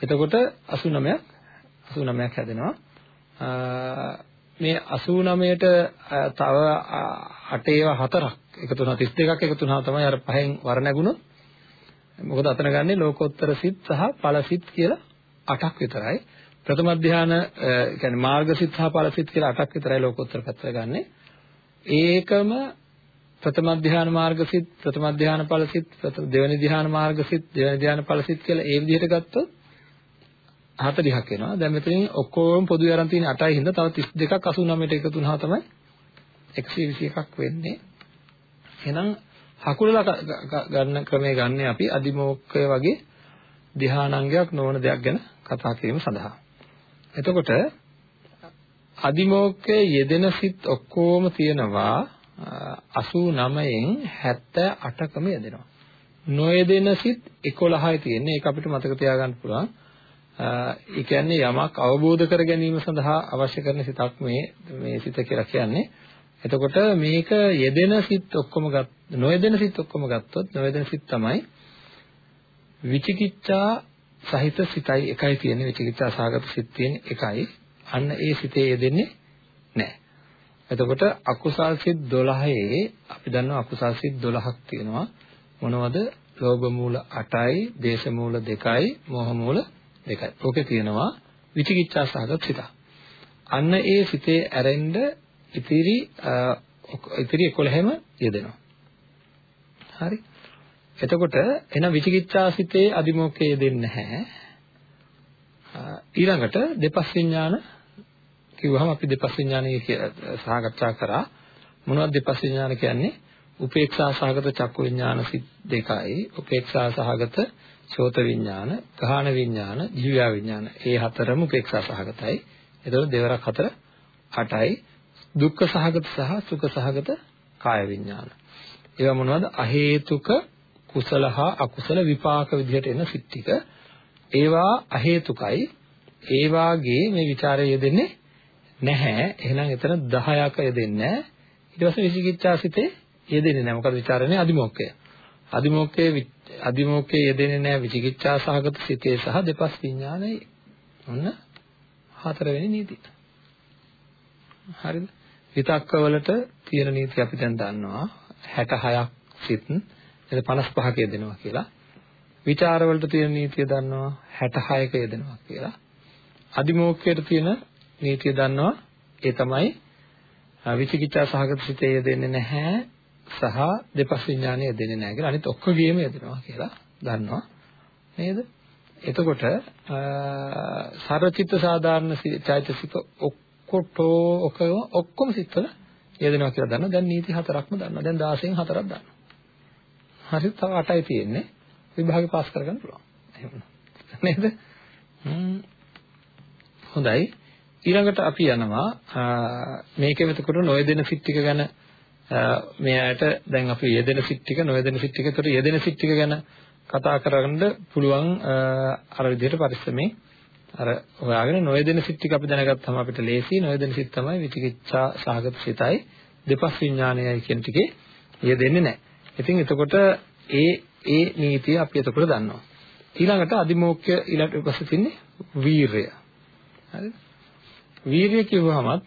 එතකොට 89ක් 89ක් හැදෙනවා. මේ 89ට තව 8 ඒවා හතරක් එකතු වුණා. 32ක් එකතු වුණා තමයි අර පහෙන් වර නැගුණොත්. මොකද අතන ගන්නේ ලෝකෝත්තර සිත් සහ ඵල සිත් කියලා 8ක් විතරයි. ප්‍රථම ධානය කියන්නේ මාර්ග සිත් සහ ඵල සිත් කියලා 8ක් විතරයි ලෝකෝත්තර පැත්තට ගන්නෙ. ඒකම ප්‍රථම ධාන මාර්ග සිත් ප්‍රථම ධාන ඵල සිත් දෙවෙනි ධාන මාර්ග සිත් දෙවෙනි ධාන ඵල සිත් කියලා ඒ විදිහට ගත්තොත් 40ක් එනවා. දැන් මෙතනින් ඔක්කොම පොදුවේ අරන් තියෙන 8යි හින්දා තව 32ක් 89ට එකතු වුණා තමයි 121ක් වෙන්නේ. එහෙනම් හකුලලා ගන්න ක්‍රමය ගන්න අපි අදිමෝක්ඛය වගේ ධානාංගයක් නොවන දෙයක් ගැන කතා කිරීම සඳහා. එතකොට අදිමෝක්ඛයේ යෙදෙන සිත් ඔක්කොම තියෙනවා 89න් 78කම යෙදෙනවා. නොයෙදෙන සිත් 11යි තියෙන්නේ. ඒක අපිට මතක තියාගන්න පුළුවන්. ඒ කියන්නේ යමක් අවබෝධ කර ගැනීම සඳහා අවශ්‍ය කරන සිතක් මේ මේ සිත කියලා කියන්නේ. එතකොට මේක යෙදෙන සිත් ඔක්කොම ගත් නොයෙදෙන සිත් ඔක්කොම ගත්තොත් නොයෙදෙන සිත් තමයි විචිකිච්ඡා සහිත සිතයි එකයි තියෙන්නේ විචිකිච්ඡා සහගත සිත් තියෙන්නේ එකයි. අන්න ඒ සිතේ යෙදෙන්නේ නැහැ. එතකොට අකුසල් සිත් 12 අපි දන්නවා අකුසල් සිත් 12ක් තියෙනවා. මොනවද? ලෝභ මූල 8යි, දේශ මූල 2යි, මෝහ මූල දෙකයි. ඕකේ තියෙනවා විචිකිච්ඡා සහගත සිත. අන්න ඒ සිතේ ඇරෙන්න ඉතිරි ඉතිරි 11ම යෙදෙනවා. හරි. එතකොට එන විචිකිච්ඡා සිතේ අදිමෝක්ඛය යෙදෙන්නේ නැහැ. ඊළඟට දෙපස් විඥාන කිව්වහම අපි දෙපස් විඥානය කියලා සාකච්ඡා කරා. මොනවද දෙපස් විඥාන කියන්නේ? උපේක්ෂා සහගත චක්කු විඥාන සිත් දෙකයි. උපේක්ෂා සහගත සෝත විඥාන, ගාහන විඥාන, ජීවයා විඥාන. ඒ හතරම උපේක්ෂා සහගතයි. එතකොට දෙවරක් හතර 8යි. දුක්ඛ සහගත සහ සුඛ සහගත කාය විඥාන. ඒවා මොනවද? අහේතුක කුසල හා අකුසල විපාක විදිහට එන සිත් ටික. ඒවා අහේතුකයි. ඒ වාගේ මේ ਵਿਚාරය යෙදෙන්නේ නැහැ. එහෙනම් එතන 10ක යෙදෙන්නේ නැහැ. ඊට පස්සේ විචිකිච්ඡා සිතේ යෙදෙන්නේ නැහැ. මොකද ਵਿਚාරණේ අදිමෝක්කය. අදිමෝක්කයේ අදිමෝක්කයේ යෙදෙන්නේ නැහැ විචිකිච්ඡා සහගත සිතේ සහ දෙපස් විඥානයේ ඔන්න හතරවෙනි නීතිය. හරිද? විතක්ක වලට තියෙන නීති අපි දැන් දන්නවා 66ක් සිත් එද 55ක යෙදෙනවා කියලා. විචාර වලට තියෙන නීතිය දන්නවා 66ක යෙදෙනවා කියලා. අදිමෝක්කයට තියෙන නීතිය දන්නවා ඒ තමයි විචිකිච්ඡා සහගත සිතේ යෙදෙන්නේ නැහැ සහ දෙපස් විඥානය යෙදෙන්නේ නැහැ කියලා අනිත් ඔක්කොගේම යෙදෙනවා කියලා දන්නවා නේද? එතකොට සරචිත්ත සාධාරණ චෛතසික ඔක්කොටෝ ඔක්කොම සිත්වල යෙදෙනවා කියලා දන්නවා. දැන් නීති හතරක්ම දන්නවා. දැන් 16න් හතරක් දන්නවා. හරි තව 8යි තියෙන්නේ. විභාගේ පාස් කරගන්න පුළුවන්. එහෙම නේද? හොඳයි. ඊළඟට අපි යනවා මේකෙ මෙතකොට නොයෙදෙන සිත් ටික ගැන මේ ඇයට දැන් අපි යෙදෙන සිත් ටික නොයෙදෙන සිත් ටික ඒතර යෙදෙන සිත් ටික ගැන කතා කරගන්න පුළුවන් අර විදිහට පරිස්සමෙන් අර හොයාගෙන නොයෙදෙන සිත් ටික අපි දැනගත්තාම අපිට ලේසි නොයෙදෙන සිත් තමයි විචිකිච්ඡා සහගත සිතයි දෙපස් විඥානයයි කියන ටිකේ යෙදෙන්නේ නැහැ. ඉතින් එතකොට ඒ ඒ නීතිය අපි එතකොට දන්නවා. ඊළඟට අදිමෝක්ඛය ඊළඟට පස්සේ තින්නේ වීරය. හරිද? වීරය කියවහමත්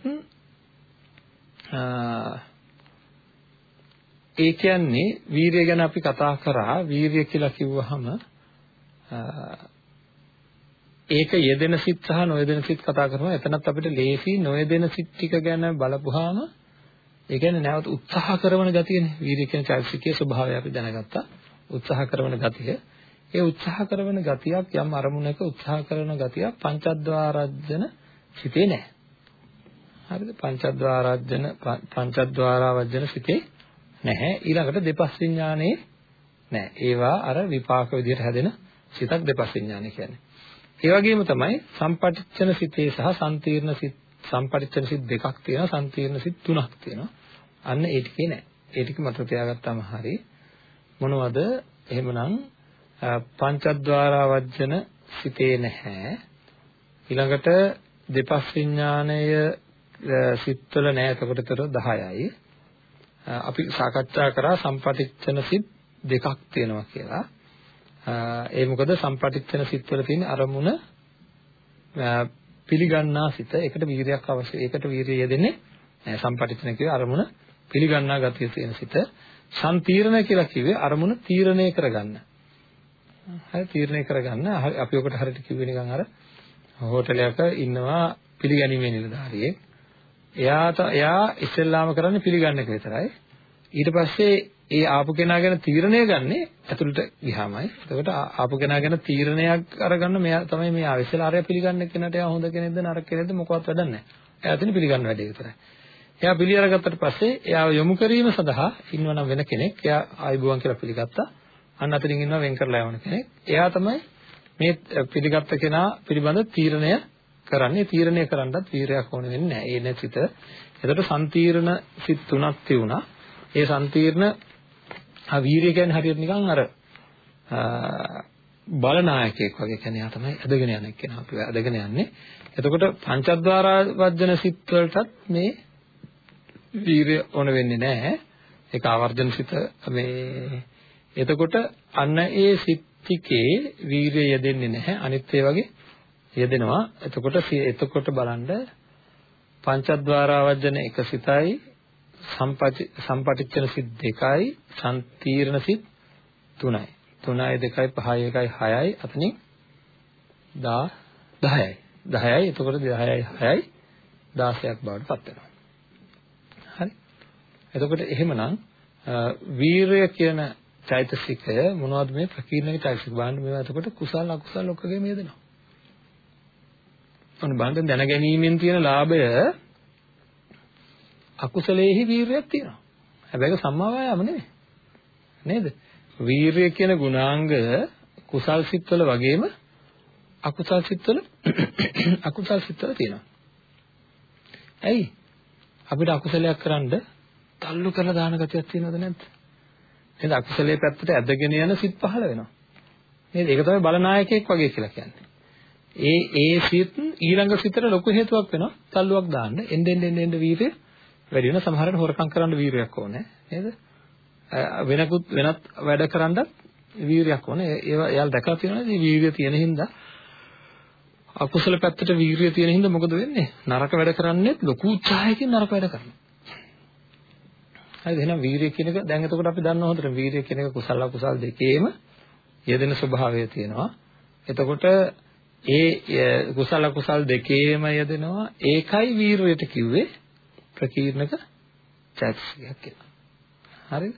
ඒ කියන්නේ වීරිය ගැන අපි කතා කරා වීරිය කියලා කිව්වහම ඒක යෙදෙන සිත් සහ නොයෙදෙන සිත් කතා කරනවා. එතනත් අපිට ලේසි නොයෙදෙන සිත් ටික ගැන බලපුවාම ඒ කියන්නේ නැවත උත්සාහ කරන ගතියනේ. වීරිය කියන චෛතසිකයේ ස්වභාවය අපි දැනගත්තා. උත්සාහ කරන ගතිය. ඒ උත්සාහ කරන ගතියක් යම් අරමුණක උත්සාහ කරන ගතියක් පංචද්වාරජ්ජන සිතේ නැහැ හරිද පංචද්වාරජ්ජන පංචද්වාරවජ්ජන සිතේ නැහැ. ඊළඟට දෙපස් විඥානේ නැහැ. ඒවා අර විපාක විදිහට හැදෙන සිතක් දෙපස් විඥානය කියන්නේ. ඒ වගේම තමයි සම්පටිච්ඡන සිතේ සහ සම්තීර්ණ සිත් සම්පටිච්ඡන සිත් දෙකක් තියෙනවා. සම්තීර්ණ සිත් තුනක් තියෙනවා. අන්න ඒ ටිකේ නැහැ. ඒ ටික මතක තියාගත්තාම හරි. මොනවද? එහෙමනම් පංචද්වාරා වජ්ජන සිතේ නැහැ. ඊළඟට දෙපස් විඥාණය සිත්වල නැහැ. එතකොට ඒතර 10යි. අපි සාකච්ඡා කරා සම්පටිච්ඡන සිත් දෙකක් තියෙනවා කියලා. ඒ මොකද සම්පටිච්ඡන සිත්වල තියෙන අරමුණ පිළිගන්නා සිත. ඒකට වීරියක් අවශ්‍යයි. ඒකට වීරිය යෙදෙන්නේ නැහැ. සම්පටිච්ඡන කියේ අරමුණ පිළිගන්නා ගතිය තියෙන සිත. සම්තීර්ණ කියලා කිව්වේ අරමුණ තීරණය කරගන්න. හරි තීරණය කරගන්න. අපි ඔකට හරියට කිව්වේ නිකන් අර හෝටලයක ඉන්නවා පිළිගැනීමේ නිලධාරියෙක්. එයා එයා ඉස්සෙල්ලාම කරන්නේ පිළිගන්න එක විතරයි. ඊට පස්සේ ඒ ආපු කෙනා ගැන තීරණය ගන්නෙ ඇතුළට ගියාමයි. එතකොට ආපු කෙනා ගැන තීරණයක් අරගන්න මෙයා තමයි මේ ආවෙසලා ආරය පිළිගන්න කෙනාට එයා හොඳ කෙනෙක්ද නරක කෙනෙක්ද මොකවත් වැඩක් නැහැ. එයා තියෙන පිළිගන්න වැඩේ විතරයි. එයා පිළි අරගත්තට පස්සේ එයාව යොමු කිරීම සඳහා ඉන්නවනම් වෙන කෙනෙක් එයා ආයිබුවන් කියලා පිළිගත්තා. අන්න අතරින් ඉන්නවා වෙන් කරලා යවන කෙනෙක්. එයා තමයි මේ පිළිගත්ත කෙනා පිළිබඳ තීරණය කරන්නේ. තීරණය කරන්නත් වීරයක් ඕන වෙන්නේ නැහැ. ඒ නැතිත. එතකොට සම්තීර්ණ සිත් තුනක් තියුණා. ඒ සම්තීර්ණ ආ වීරිය කියන්නේ හරියට නිකන් අර බලනායකයෙක් වගේ කියන්නේ යා තමයි ඇදගෙන යන එක්කෙනා අපි ඇදගෙන යන්නේ. එතකොට පංචද්වාරා වර්ජන සිත් වලටත් මේ වීරිය ඕන වෙන්නේ නැහැ. ඒක ආවර්ජන සිත මේ එතකොට අන්න ඒ සිත් ටිකේ වීරිය යෙදෙන්නේ නැහැ. අනිත් ඒ වගේ යෙදෙනවා. එතකොට එතකොට බලන්න පංචද්වාරා වර්ජන එක සිතයි සම්පටි සම්පටිච්ඡන සිත් දෙකයි සම්තීර්ණ සිත් තුනයි 3යි 2යි 5යි 1යි 6යි අතනින් 10යි 10යි එතකොට 10යි 6යි 16ක් බවට පත් වෙනවා හරි එතකොට එහෙමනම් වීරය කියන චෛතසිකය මොනවද මේ ප්‍රකීර්ණක චෛතසික බලන්න මේවා එතකොට කුසල අකුසල ඔක්කොගේ මේදෙනවා ඔන්න බලන්න දැන ගැනීමෙන් තියෙන ලාභය අකුසලයේහි වීරියක් තියෙනවා. හැබැයි ඒක සම්මා වායාම නෙමෙයි. නේද? වීරිය කියන ගුණාංග කුසල් සිත්වල වගේම අකුසල් සිත්වල අකුසල් සිත්වල තියෙනවා. ඇයි? අපිට අකුසලයක් කරන්න තල්ලු කරලා දාන ගතියක් තියෙනවද නැද්ද? නේද? අකුසලයේ පැත්තට ඇදගෙන යන සිත් පහළ වෙනවා. නේද? ඒක තමයි බලනායකයෙක් වගේ කියලා කියන්නේ. ඒ ඒ සිත් ඊළඟ සිතට ලොකු හේතුවක් වෙනවා. තල්ලුවක් දාන්න. එන්න එන්න එන්න වීරිය වැඩි වෙන සමහරවිට හොරකම් කරන්න වීරයක් ඕනේ නේද? වෙනකුත් වෙනත් වැඩ කරන්නත් වීරයක් ඕනේ. ඒවා එයාලා දැකලා තියෙනවනේ මේ වීරිය තියෙන හින්දා අකුසල පැත්තට වීරිය තියෙන හින්දා මොකද වෙන්නේ? නරක වැඩ කරන්නේත් ලොකු උත්සාහයකින් නරක වැඩ කරනවා. හරිද? එහෙනම් වීරිය කියන එක දැන් එතකොට අපි දන්න හොඳට වීරිය කියන එක කුසල අකුසල දෙකේම යෙදෙන ස්වභාවය තියෙනවා. එතකොට ඒ කුසල අකුසල දෙකේම යෙදෙනවා. ඒකයි වීරියට කිව්වේ ප්‍රකීර්ණක චෛතසිකයක් කියලා. හරිද?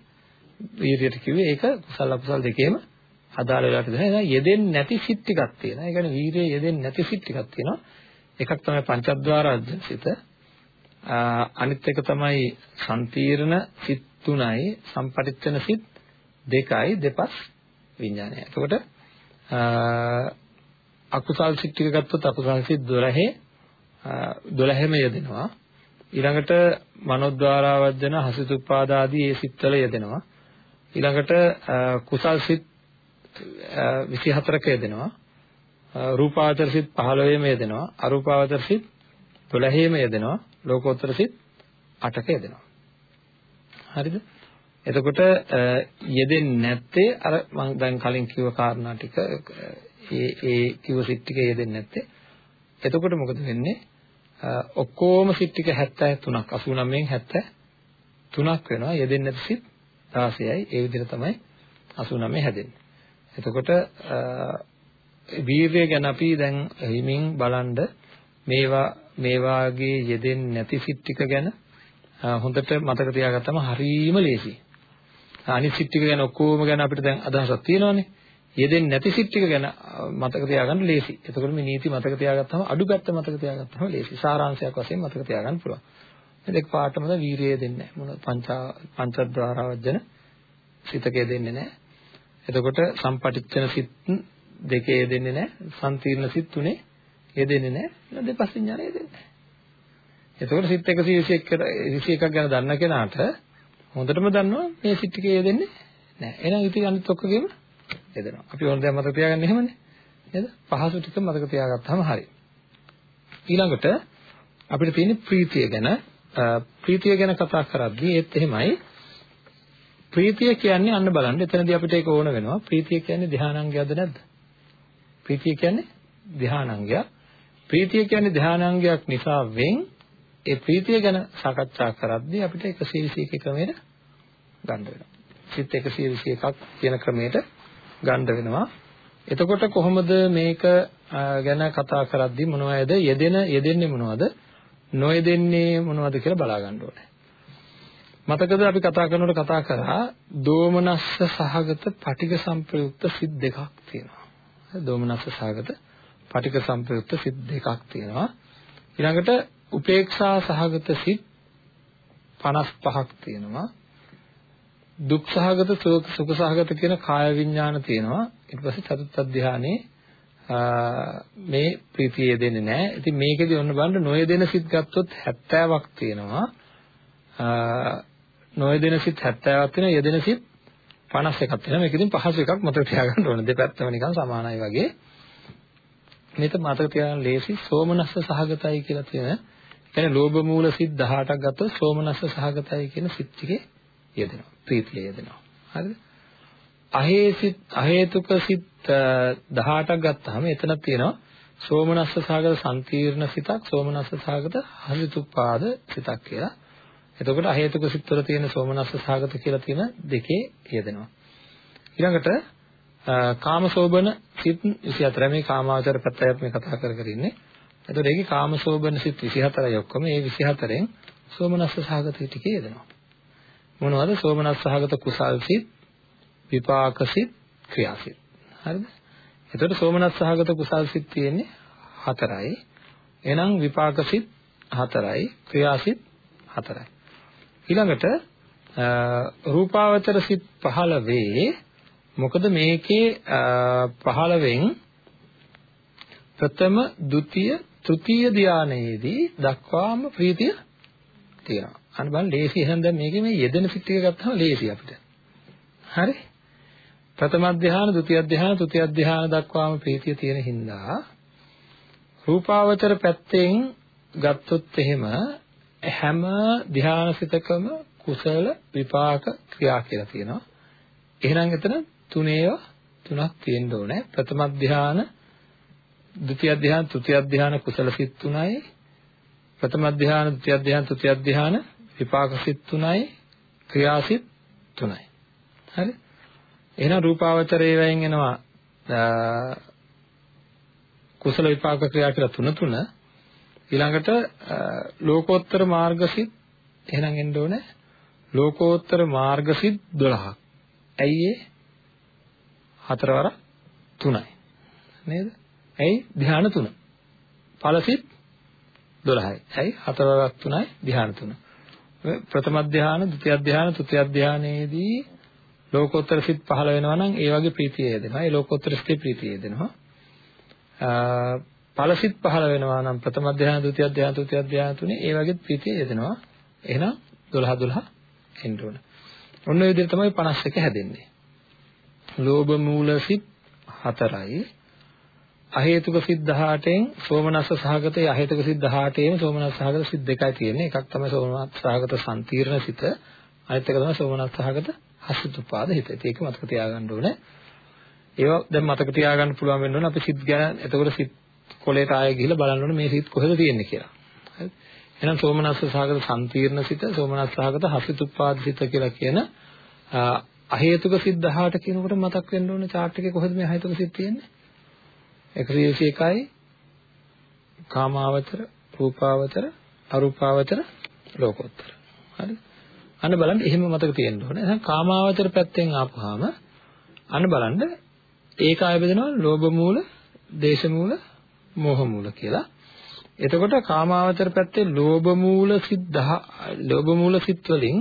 වීර්යයට කිව්වේ ඒක කුසල අකුසල දෙකේම අදාළ වෙලාවට දෙනවා. යෙදෙන්නේ නැති සිත් ටිකක් තියෙනවා. ඒ කියන්නේ වීර්යය යෙදෙන්නේ නැති සිත් ටිකක් තියෙනවා. එකක් තමයි පංචද්වාර සිත. අනිත් එක තමයි සම්පීර්ණ සිත් තුනයි, සම්පටිච්ඡන සිත් දෙකයි, දෙපස් විඥානය. එතකොට අකුසල් සිත් ටික ගත්තොත් අකුසල් සිත් 12 12ෙම යෙදෙනවා. ඊළඟට මනෝද්වාරා වජන හසිතුප්පාද ආදී ඒ සිත්වල යෙදෙනවා. ඊළඟට කුසල් සිත් 24ක යෙදෙනවා. රූපාවචර සිත් 15ෙම යෙදෙනවා. අරූපාවචර සිත් 12ෙම යෙදෙනවා. ලෝකෝත්තර සිත් 8ක යෙදෙනවා. හරිද? එතකොට යෙදෙන්නේ නැත්තේ අර මම දැන් කලින් කිව්ව කාරණා ටික ඒ ඒ කිව්ව සිත් ටික යෙදෙන්නේ නැත්තේ. එතකොට මොකද වෙන්නේ? ඔක්කොම සිත් ටික 73ක් 89න් 73ක් වෙනවා යෙදෙන්නේ නැති සිත් 16යි ඒ විදිහට තමයි 89 හැදෙන්නේ එතකොට වීර්යය ගැන අපි දැන් හිමින් බලනද මේවා මේ වාගේ යෙදෙන්නේ නැති සිත් ටික ගැන හොඳට මතක තියාගත්තම හරීම ලේසියි අනිත් සිත් ටික ගැන ඔක්කොම ගැන අපිට දැන් අදහසක් තියෙනවානේ යෙදෙන්නේ නැති සිත් ටික ගැන මතක තියාගන්න ලේසි. එතකොට මේ නීති මතක තියාගත්තම අඩු පැත්ත මතක තියාගත්තම ලේසි. සාරාංශයක් වශයෙන් මතක තියාගන්න පුළුවන්. මේ දෙක පාඩමද වීරිය දෙන්නේ නැහැ. මොන පංචා පංචද්වාරවජන සිතකේ දෙන්නේ නැහැ. එතකොට සම්පටිච්ඡන සිත් දෙකේ දෙන්නේ නැහැ. සම්තිර්ණ සිත් තුනේ යෙදෙන්නේ නැහැ. දෙපස් විඥානය දෙන්නේ නැහැ. එතකොට සිත් 121 21ක් ගැන දන්න කෙනාට හොඳටම දන්නවා මේ සිත් ටිකේ යෙදෙන්නේ නැහැ. එහෙනම් ඉතින් අනිත් ඔක්කොගෙම යෙදෙනවා. අපි ඕන දේ මතක තියාගන්න එහෙමනේ. නේද? පහසු ටික මතක තියාගත්තාම හරි. ඊළඟට අපිට තියෙන්නේ ප්‍රීතිය ගැන ප්‍රීතිය ගැන කතා කරද්දී ඒත් එහෙමයි ප්‍රීතිය කියන්නේ අන්න බලන්න එතනදී අපිට ඒක ඕන වෙනවා ප්‍රීතිය කියන්නේ ධානාංගයක්ද නැද්ද ප්‍රීතිය කියන්නේ ධානාංගයක් ප්‍රීතිය කියන්නේ ධානාංගයක් නිසා වෙන් ඒ ප්‍රීතිය ගැන සාකච්ඡා කරද්දී අපිට 121 ක්‍රමයට ගන්න වෙනවා සිත් 121ක් කියන ක්‍රමයට ගන්න වෙනවා එතකොට කොහොමද මේක ගැන කතා කරද්දී මොනවද යෙදෙන යෙදෙන්නේ මොනවද නොයෙදෙන්නේ මොනවද කියලා බලා ගන්න ඕනේ. මතකද අපි කතා කරනකොට කතා කරා දෝමනස්ස සහගත පටික සංප්‍රයුක්ත සිත් දෙකක් තියෙනවා. දෝමනස්ස සහගත පටික සංප්‍රයුක්ත සිත් දෙකක් තියෙනවා. ඊළඟට උපේක්ෂා සහගත සිත් 55ක් තියෙනවා. දුක් සහගත සුඛ සහගත කියන කාය විඥාන තියෙනවා. ඊට පස්සේ චතුත්ථ ධානයේ මේ ප්‍රීතිය යෙදෙන්නේ නැහැ. ඉතින් මේකෙදි ඔන්න බලන්න නොයෙදෙන සිත් ගත්තොත් 70ක් තියෙනවා. නොයෙදෙන සිත් 70ක් තියෙනවා. යෙදෙන සිත් 51ක් තියෙනවා. මේක ඉතින් පහසු එකක් මතක තියාගන්න ඕනේ. දෙපැත්තම නිකන් සමානයි වගේ. මේක මතක තියාගන්න ලේසි සෝමනස්ස සහගතයි කියලා තියෙන. කියන්නේ ලෝභ මූල සිත් 18ක් ගත්තොත් සෝමනස්ස සහගතයි කියන සිත් ටිකේ යෙදෙනවා. ප්‍රීතිය යෙදෙනවා. හරිද? අහේසිත අහේතුක සිත් 18ක් ගත්තාම එතන තියෙනවා සෝමනස්ස සාගත සංකීර්ණ සිතක් සෝමනස්ස සාගත හසිතුප්පාද සිතක් කියලා. එතකොට අහේතුක සිත් වල තියෙන සෝමනස්ස සාගත කියලා තියෙන දෙකේ යෙදෙනවා. ඊළඟට කාමසෝබන සිත් 24 මේ කාමාවචර පැත්තයි මේ කතා කර කර ඉන්නේ. එතකොට ඒකේ කාමසෝබන සිත් 24යි ඔක්කොම. ඒ 24න් සෝමනස්ස සාගත ටිකේ යෙදෙනවා. මොනවද සෝමනස්ස සාගත කුසල් සිත් විපාක සිත් ක්‍රියා සිත් හරිද එතකොට සෝමනස් සහගත කුසල් සිත් තියෙන්නේ හතරයි එහෙනම් විපාක සිත් හතරයි ක්‍රියා සිත් හතරයි ඊළඟට රූපාවචර සිත් 15 වේ මොකද මේකේ 15වෙන් ප්‍රථම ဒုတိ ය තෘතීය ධානයේදී දක්වාම ප්‍රීතිය තියෙනවා. අන්න බලන්න ලේසි එහෙනම් දැන් මේකේ මේ යෙදෙන සිත් ටික ගත්තම ලේසි අපිට. හරි? ප්‍රථම ධ්‍යාන, ဒုတိ ය ධ්‍යාන, තෘතිය ධ්‍යාන දක්වාම ප්‍රීතිය තියෙන හින්දා රූපාවචර පැත්තෙන් ගත්තොත් එහෙම හැම ධ්‍යානසිතකම කුසල විපාක ක්‍රියා කියලා තියෙනවා. එහෙනම් එතන තුනේව තුනක් තියෙන්න ඕනේ. ප්‍රථම ධ්‍යාන, ဒုတိ ය ධ්‍යාන, තෘතිය ධ්‍යාන කුසල සිත් තුනයි. ප්‍රථම ධ්‍යාන, ဒုတိ ය ධ්‍යාන, තෘතිය ධ්‍යාන විපාක සිත් තුනයි, ක්‍රියා සිත් තුනයි. හරි? එහෙනම් රූපාවචරයේ වයින් එනවා කුසල විපාක ක්‍රියා කියලා තුන තුන ඊළඟට ලෝකෝත්තර මාර්ගසිත එහෙනම් එන්න ඕනේ ලෝකෝත්තර මාර්ගසිත 12ක්. ඇයි ඒ? හතරවර තුනයි. නේද? ඇයි? ධ්‍යාන තුන. ඵලසිත 12යි. ඇයි? හතරවරක් තුනයි ධ්‍යාන තුන. ප්‍රථම ධ්‍යාන, ဒုတိ ය ධ්‍යාන, තෘතිය ධ්‍යානයේදී ලෝකෝත්තර සිත් පහළ වෙනවා නම් ඒ වගේ ප්‍රීතිය යෙදෙනවා. ඒ ලෝකෝත්තර සිතේ ප්‍රීතිය යෙදෙනවා. ඵලසිත පහළ වෙනවා නම් ප්‍රථම අධ්‍යාන, ဒုတိ ය අධ්‍යාන, තෘතිය අධ්‍යාන තුනේ ඒ වගේ ප්‍රීතිය යෙදෙනවා. එහෙනම් 12 12 එන්න ඕන. ඔන්න ඔය විදිහට තමයි 51 හැදෙන්නේ. ලෝභ මූල සිත් 4යි. අහේතුක සිත් 18න් සෝමනස්ස සහගතේ අහේතුක සිත් 18ේම සෝමනස්ස සහගත සිත් දෙකයි තියෙන්නේ. එකක් තමයි සෝමනස්ස සහගත සම්තිර්ණ සිත. අනිත් එක තමයි සෝමනස්ස සහගත හසුතුපාද හිත. ඒක මතක තියාගන්න ඕනේ. ඒවා දැන් මතක තියාගන්න පුළුවන් වෙන්න ඕනේ අපි සිත් ගැන එතකොට සිත් කොලේට ආයෙ ගිහිල්ලා බලන්න ඕනේ මේ සිත් කොහෙද තියෙන්නේ කියලා. හරි. එහෙනම් සෝමනස්ස සාගත සම්තිර්ණ සිත, සෝමනස්ස සාගත හසිතුපාද සිත කියලා කියන අහේතුක සිත් 18 කියනකොට මතක් වෙන්න ඕනේ chart එකේ කොහෙද මේ අහේතුක සිත් තියෙන්නේ? 121යි කාමාවචර, රූපාවචර, අරූපාවචර, ලෝකෝත්තර. හරි. අන්න බලන්න එහෙම මතක තියෙන්න ඕනේ. එහෙනම් කාමාවචර පැත්තෙන් ආපුවාම අන්න බලන්න ඒක ආය බෙදෙනවා ලෝභ මූල, දේශ මූල, මෝහ මූල කියලා. එතකොට කාමාවචර පැත්තේ ලෝභ මූල සිත් 10 ලෝභ මූල සිත් වලින්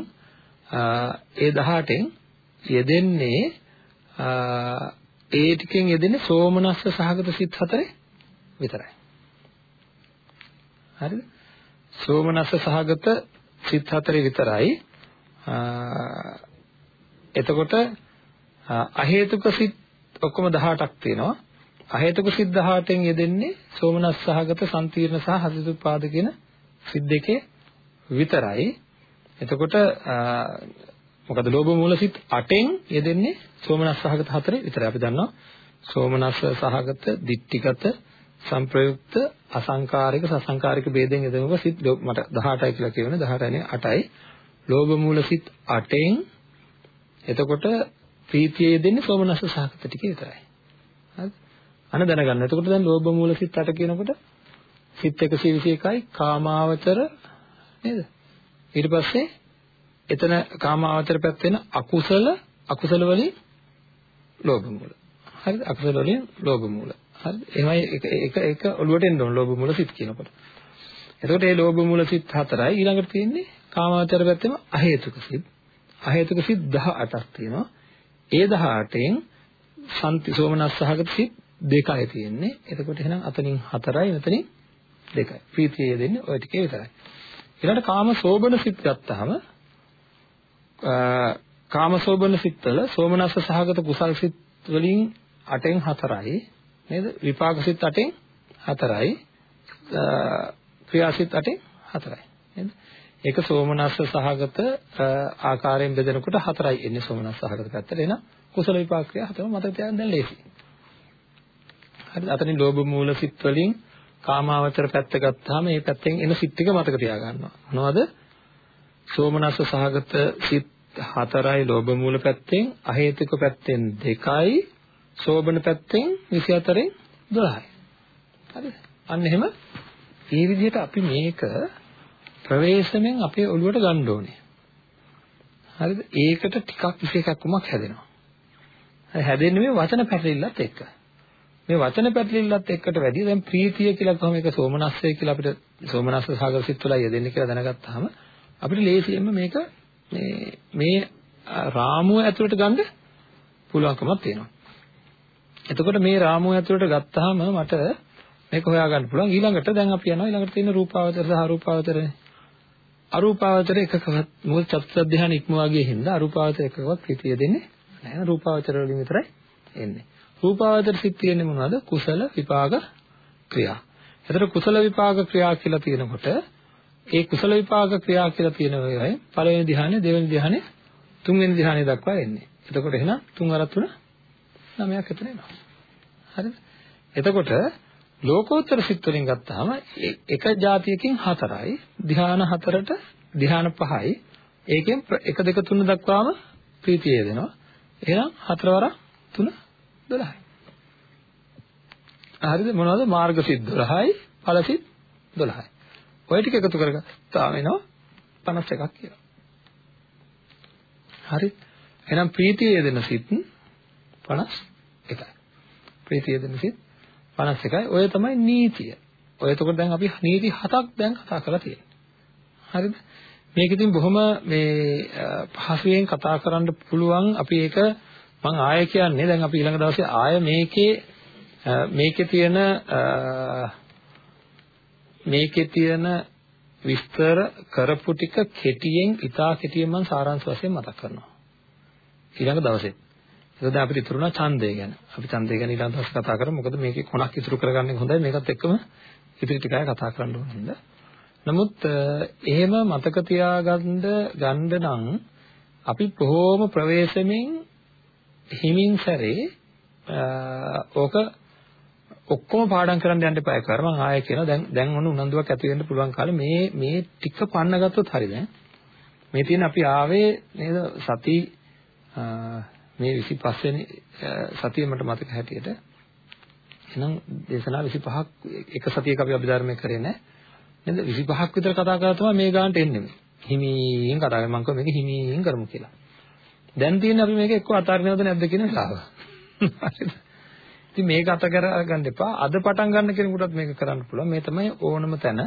ඒ 18න් යෙදෙන්නේ ඒ ටිකෙන් යෙදෙන්නේ සෝමනස්ස සහගත සිත් හතරේ විතරයි. හරිද? සෝමනස්ස සහගත සිත් හතරේ විතරයි. එතකොට අහේතුක සිත් ඔක්කොම 18ක් තියෙනවා. අහේතුක සිත් 18න් යෙදෙන්නේ සෝමනස් සහගත සම්තිර්ණ සහ හසිතුපාද කියන සිත් දෙකේ විතරයි. එතකොට මොකද ලෝභ මූල සිත් 8න් යෙදෙන්නේ සෝමනස් සහගත හතරේ විතරයි. අපි දන්නවා සෝමනස් සහගත, ditthිගත, සංප්‍රයුක්ත, අසංකාරික, සසංකාරික ભેදෙන් යෙදෙනක සිත් මට 18යි කියලා කියවනේ 18යි නේ 8යි. ලෝභ මූල සිත් 8න් එතකොට ප්‍රීතිය යෙදෙන්නේ සෝමනස් සහගත ටිකේ විතරයි. හරිද? අන දැනගන්න. එතකොට දැන් ලෝභ මූල සිත් 8 කියනකොට සිත් 121යි කාමාවචර නේද? ඊට පස්සේ එතන කාමාවචර පැත්තෙන අකුසල අකුසල වලින් ලෝභ මූල. හරිද? අකුසල වලින් ලෝභ මූල. හරිද? එහෙමයි එක එක එක ඔළුවට එන්න ඕන ලෝභ මූල සිත් කියනකොට. එතකොට මේ ලෝභ මූල සිත් හතරයි ඊළඟට තියෙන්නේ කාමාවචර පැත්තෙම අහේතුක සිත්. අහේතුක සිත් 18ක් තියෙනවා. ඒ 18න් සම්ති සෝමනස් සහගත සිත් දෙකයි තියෙන්නේ. එතකොට එහෙනම් අතනින් හතරයි මෙතනින් දෙකයි. ප්‍රීතිය දෙන්නේ ওই ටිකේ විතරයි. ඊළඟට කාම සෝබන සිත් ගත්තාම කාමසෝබන සිත්වල සෝමනස්ස සහගත කුසල් සිත් වලින් 8න් 4යි නේද? විපාක සිත් 8න් 4යි ක්‍රියාසිත 8න් 4යි නේද? ඒක සෝමනස්ස සහගත ආකාරයෙන් බෙදෙනකොට 4යි එන්නේ සෝමනස්ස සහගත පැත්තට. එන කුසල විපාක ක්‍රියා හතරම මතක තියාගන්න දැන් ලේසි. හරිද අතනින් ලෝභ මූල සිත් වලින් කාමාවචර පැත්ත ගත්තාම මේ පැත්තෙන් එන සිත් ටික මතක තියාගන්නවා. මොනවද? සෝමනස්ස සහගත සිත් හතරයි ලෝභ මූල පැත්තෙන් අහේතුක පැත්තෙන් දෙකයි සෝබන පැත්තෙන් 24න් 12යි හරිද අන්න එහෙම මේ විදිහට අපි මේක ප්‍රවේශමෙන් අපේ ඔළුවට ගන්න ඕනේ. හරිද? ඒකට ටිකක් විශේෂකමක් හැදෙනවා. හැදෙන්නේ මේ වචන පැටලිල්ලත් එක්ක. මේ වචන පැටලිල්ලත් එක්කට වැඩි දැන් ප්‍රීතිය කියලා කොහොම එක සෝමනස්සය කියලා අපිට සෝමනස්ස සාගර සිත් වල යෙදෙන්නේ කියලා දැනගත්තාම අපිට ලේසියෙන්ම මේක මේ මේ රාමුව ඇතුළට ගන්න පුළුවන්කමක් තියෙනවා. එතකොට මේ රාමුව ඇතුළට ගත්තාම මට මේක හොයාගන්න පුළුවන්. ඊළඟට දැන් අපි යනවා ඊළඟට තියෙන රූපාවචර සහ අරූපාවචරනේ. අරූපාවචර එකකවත් මොකද චතුත් ධ්‍යාන ඉක්මවා ගියේ හින්දා අරූපාවචර එකකවත් ප්‍රීතිය දෙන්නේ නැහැ. රූපාවචර වලින් විතරයි එන්නේ. රූපාවචර සිත් තියෙන්නේ මොනවද? කුසල විපාක ක්‍රියා. එතකොට කුසල විපාක ක්‍රියා කියලා තියෙනකොට ඒ කුසල විපාක ක්‍රියා කියලා තියෙන ඒවායි පළවෙනි ධ්‍යානෙ දෙවෙනි ධ්‍යානෙ තුන්වෙනි ධ්‍යානෙ දක්වා එන්නේ. එතකොට එහෙනම් 3 අර 3 9ක් එතන එනවා. හරිද? එතකොට ලෝකෝත්තර සිත් වලින් ගත්තාම එක જાතියකින් හතරයි ධ්‍යාන හතරට ධ්‍යාන පහයි ඒකෙන් 1 2 3 දක්වාම ප්‍රීතිය දෙනවා. එහෙනම් හතර වර 3 12යි. හරිද මොනවද මාර්ග සිත් 12යි ඵල සිත් 12යි. ඔය ටික එකතු කරගත්තාම එනවා 51ක් කියලා. හරි. එහෙනම් ප්‍රීතිය දෙන සිත් 51යි. ප්‍රීතිය දෙන සිත් 51යි. ඔය තමයි නීතිය. ඔය එතකොට දැන් අපි නීති හතක් දැන් කතා කරලා තියෙනවා. හරිද? මේක ඉතින් බොහොම මේ පහසුවෙන් කතා කරන්න පුළුවන් අපි ඒක මම ආයෙ කියන්නේ දැන් අපි ඊළඟ දවසේ ආයෙ මේකේ මේකේ තියෙන මේකේ තියෙන විස්තර කරපු ටික කෙටියෙන් ඉතා කෙටියෙන් මම සාරාංශ වශයෙන් මතක් කරනවා. ඊළඟ දවසේ. ඒක දැන් අපිට ඉතුරුනා ඡන්දය ගැන. අපි ඡන්දය ගැන ඊළඟ දවසේ කතා කරමු. මොකද මේකේ කොනක් ඉතුරු කරගන්න හොඳයි. මේකත් එක්කම ඉතිරි ටිකයි කතා කරන්න ඕන හින්දා. නමුත් එහෙම මතක තියාගන්න ගන්න නම් අපි බොහෝම ප්‍රවේශමෙන් හිමින් සැරේ ඕක ඔක්කොම පාඩම් කරන්න යන්න එපා. එකවර මම ආයෙ කියනවා. දැන් දැන් ඔන්න උනන්දුවක් ඇති වෙන්න පුළුවන් කාලේ මේ මේ ටික පන්න ගත්තොත් හරි දැන්. මේ තියෙන අපි ආවේ නේද? සති මේ 25 වෙනි සතියේ මට මතක හැටියට. එහෙනම් දේශනා 25ක් එක සතියක අපි අභිධර්මයේ කරේ නැහැ නේද? 25ක් විතර කතා කරලා තමයි මේ ගානට එන්නේ. හිමින් කතා කරමු මම මේක හිමින් කරමු කියලා. දැන් තියෙන්නේ අපි මේක එක්ක අතාරිනවද නැද්ද කියන වෙලාව. හරිද? ඉතින් මේක අත කරගන්න එපා. අද පටන් ගන්න කෙනෙකුටත් මේක කරන්න පුළුවන්. මේ තමයි ඕනම තැන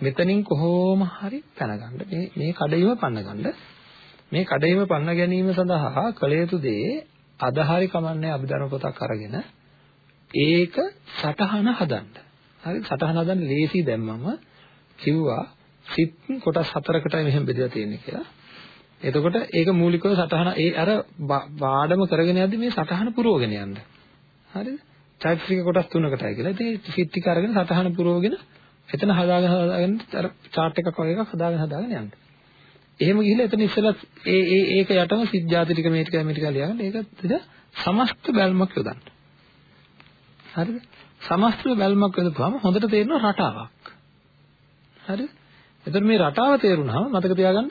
මෙතනින් කොහොම හරි පැනගන්න. මේ මේ කඩේම පන්න ගන්න. මේ කඩේම පන්න ගැනීම සඳහා කළ යුතු දේ අද හරි කමන්නේ අභිධර්ම පොතක් අරගෙන ඒක සටහන හදන්න. හරි සටහන හදන්න ලේසි දැම්මම කිව්වා සිත් කොටස් හතරකටයි මෙහෙම බෙදලා තියෙන්නේ කියලා. එතකොට ඒක මූලිකව සටහන ඒ අර බාඩම කරගෙන යද්දි මේ සටහන පුරවගෙන යන්න. හරිද? චෛතසික කොටස් තුනකටයි කියලා. ඉතින් සිත් ටික අරගෙන සතහන පුරවගෙන එතන හදාගෙන හදාගෙන අර chart එකක් වගේ එකක් හදාගෙන හදාගෙන යන්න. එහෙම ගිහිල්ලා එතන ඉස්සෙල්ලා ඒ ඒ ඒක යටම සිත් ಜಾති ටික මේ ටික මේ ටික ලියගන්න. ඒක ඉතින් සමස්ත බැල්මක් යොදන්න. හරිද? සමස්ත බැල්මක් යොදපුවාම හොඳට තේරෙන රටාවක්. හරිද? එතකොට මේ රටාව තේරුණාම මතක තියාගන්න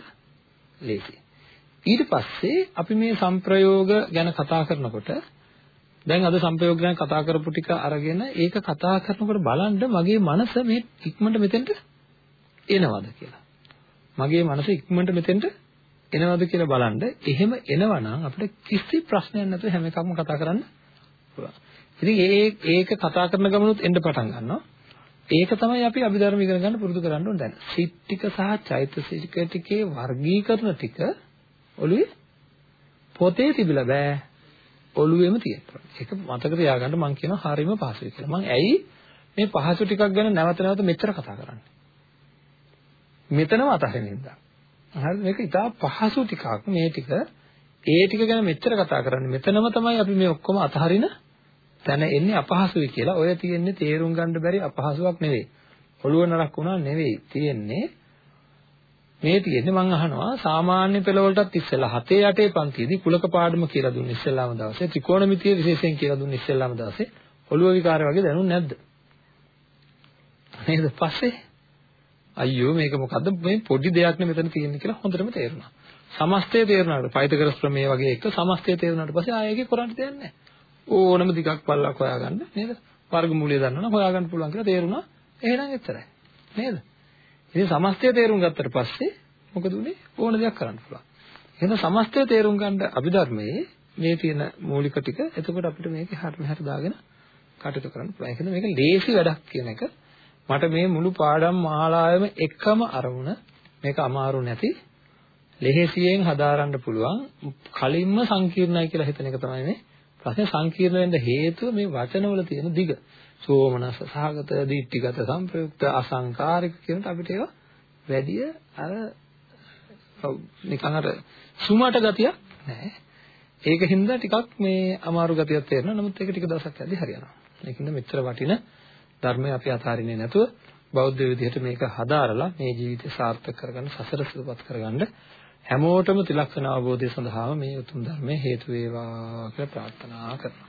ලේසියි. ඊට පස්සේ අපි මේ සංප්‍රයෝග ගැන කතා කරනකොට දැන් අද සංප්‍රයෝග ගැන කතා කරපු ටික අරගෙන ඒක කතා කරනකොට බලන්න මගේ මනස මේ ඉක්මනට මෙතෙන්ට එනවද කියලා. මගේ මනස ඉක්මනට මෙතෙන්ට එනවද කියලා බලන්න. එහෙම එනවනම් අපිට කිසි ප්‍රශ්නයක් නැතුව හැම එකක්ම කතා කරන්න පුළුවන්. ඉතින් ඒ ඒක කතා කරන ගමනුත් එන්න පටන් ගන්නවා. ඒක තමයි අපි අභිධර්ම ඉගෙන ගන්න පුරුදු කරන්න ඕනේ දැන්. සිත් ටික සහ චෛතසික ටිකේ වර්ගීකරණ ටික ඔළුවේ පොතේ තිබිලා බෑ. ඔළුවේම තියෙනවා. ඒක මතක තියාගන්න මම කියනවා හරීම පහසුයි කියලා. මම ඇයි මේ පහසු ටිකක් ගැන නැවත නැවත මෙච්චර කතා කරන්නේ? මෙතනම අතහරින්න ඉඳලා. හරිද? මේක ඉතා පහසු ටිකක් මේ ටික. ඒ ටික ගැන මෙච්චර කතා කරන්නේ. මෙතනම තමයි අපි මේ ඔක්කොම අතහරින තැන එන්නේ අපහසුයි කියලා. ඔය තියෙන්නේ තේරුම් ගන්න බැරි අපහසුයක් නෙවෙයි. ඔළුව නරක් වුණා නෙවෙයි. තියෙන්නේ මේ තියෙන්නේ මම අහනවා සාමාන්‍ය පෙළ වලටත් ඉස්සෙල්ලා 7 8 පන්තියේදී කුලක පාඩම කියලා දුන්නේ ඉස්සෙල්ලාම දවසේ ත්‍රිකෝණමිතිය විශේෂයෙන් කියලා දුන්නේ ඉස්සෙල්ලාම දවසේ ඔළුව විකාරය වගේ දැනුන්නේ නැද්ද? නේද? පස්සේ අයියෝ මේක මොකද්ද මේ පොඩි දෙයක් නේ මෙතන තියෙන්නේ කියලා හොඳටම තේරුණා. සමස්තය තේරුණාට පයිතගරස් ප්‍රමේය වගේ එක සමස්තය තේරුණාට පස්සේ ආයෙක කරන්න දෙයක් නැහැ. ඕනම දිගක් පල්ලක් හොයාගන්න නේද? වර්ගමූලය දන්නවනම් හොයාගන්න පුළුවන් කියලා තේරුණා. එහෙනම් එච්චරයි. නේද? ඉතින් සමස්තය තේරුම් ගත්තට පස්සේ මොකද උනේ? ඕන දෙයක් කරන්න පුළුවන්. එහෙනම් සමස්තය තේරුම් ගන්න අභිධර්මයේ මේ තියෙන මූලික ටික එතකොට අපිට මේක හරියට මෙහාට දාගෙන කටයුතු කරන්න පුළුවන්. ඒකද මේක ලේසි වැඩක් කියන එක මට මේ මුළු පාඩම් මාලාවෙම එකම අරමුණ මේක අමාරු නැති ලෙහෙසියෙන් හදාරන්න පුළුවන් කලින්ම සංකීර්ණයි කියලා හිතන එක තමයි මේ ප්‍රශ්නේ සංකීර්ණ වෙන්න හේතුව මේ වචනවල තියෙන දිග. සෝමනස සහගත, දීප්තිගත, සංප්‍රයුක්ත, අසංකාරික කියනට අපිට ඒවා වැඩි අර නිකන් අර සුමට ගතියක් නැහැ. ඒකින්ද ටිකක් මේ අමාරු ගතියක් තේරෙනවා. නමුත් ඒක ටික දවසක් යද්දි හරියනවා. ඒකින්ද මෙච්චර වටින ධර්මය අපි අතාරින්නේ නැතුව බෞද්ධ විදිහට මේක හදාරලා මේ ජීවිතය සාර්ථක කරගන්න සසර සුවපත් කරගන්න හැමෝටම තිලක්ෂණ අවබෝධය සඳහාම මේ උතුම් ධර්මයේ හේතු වේවා කියලා ප්‍රාර්ථනා කරනවා.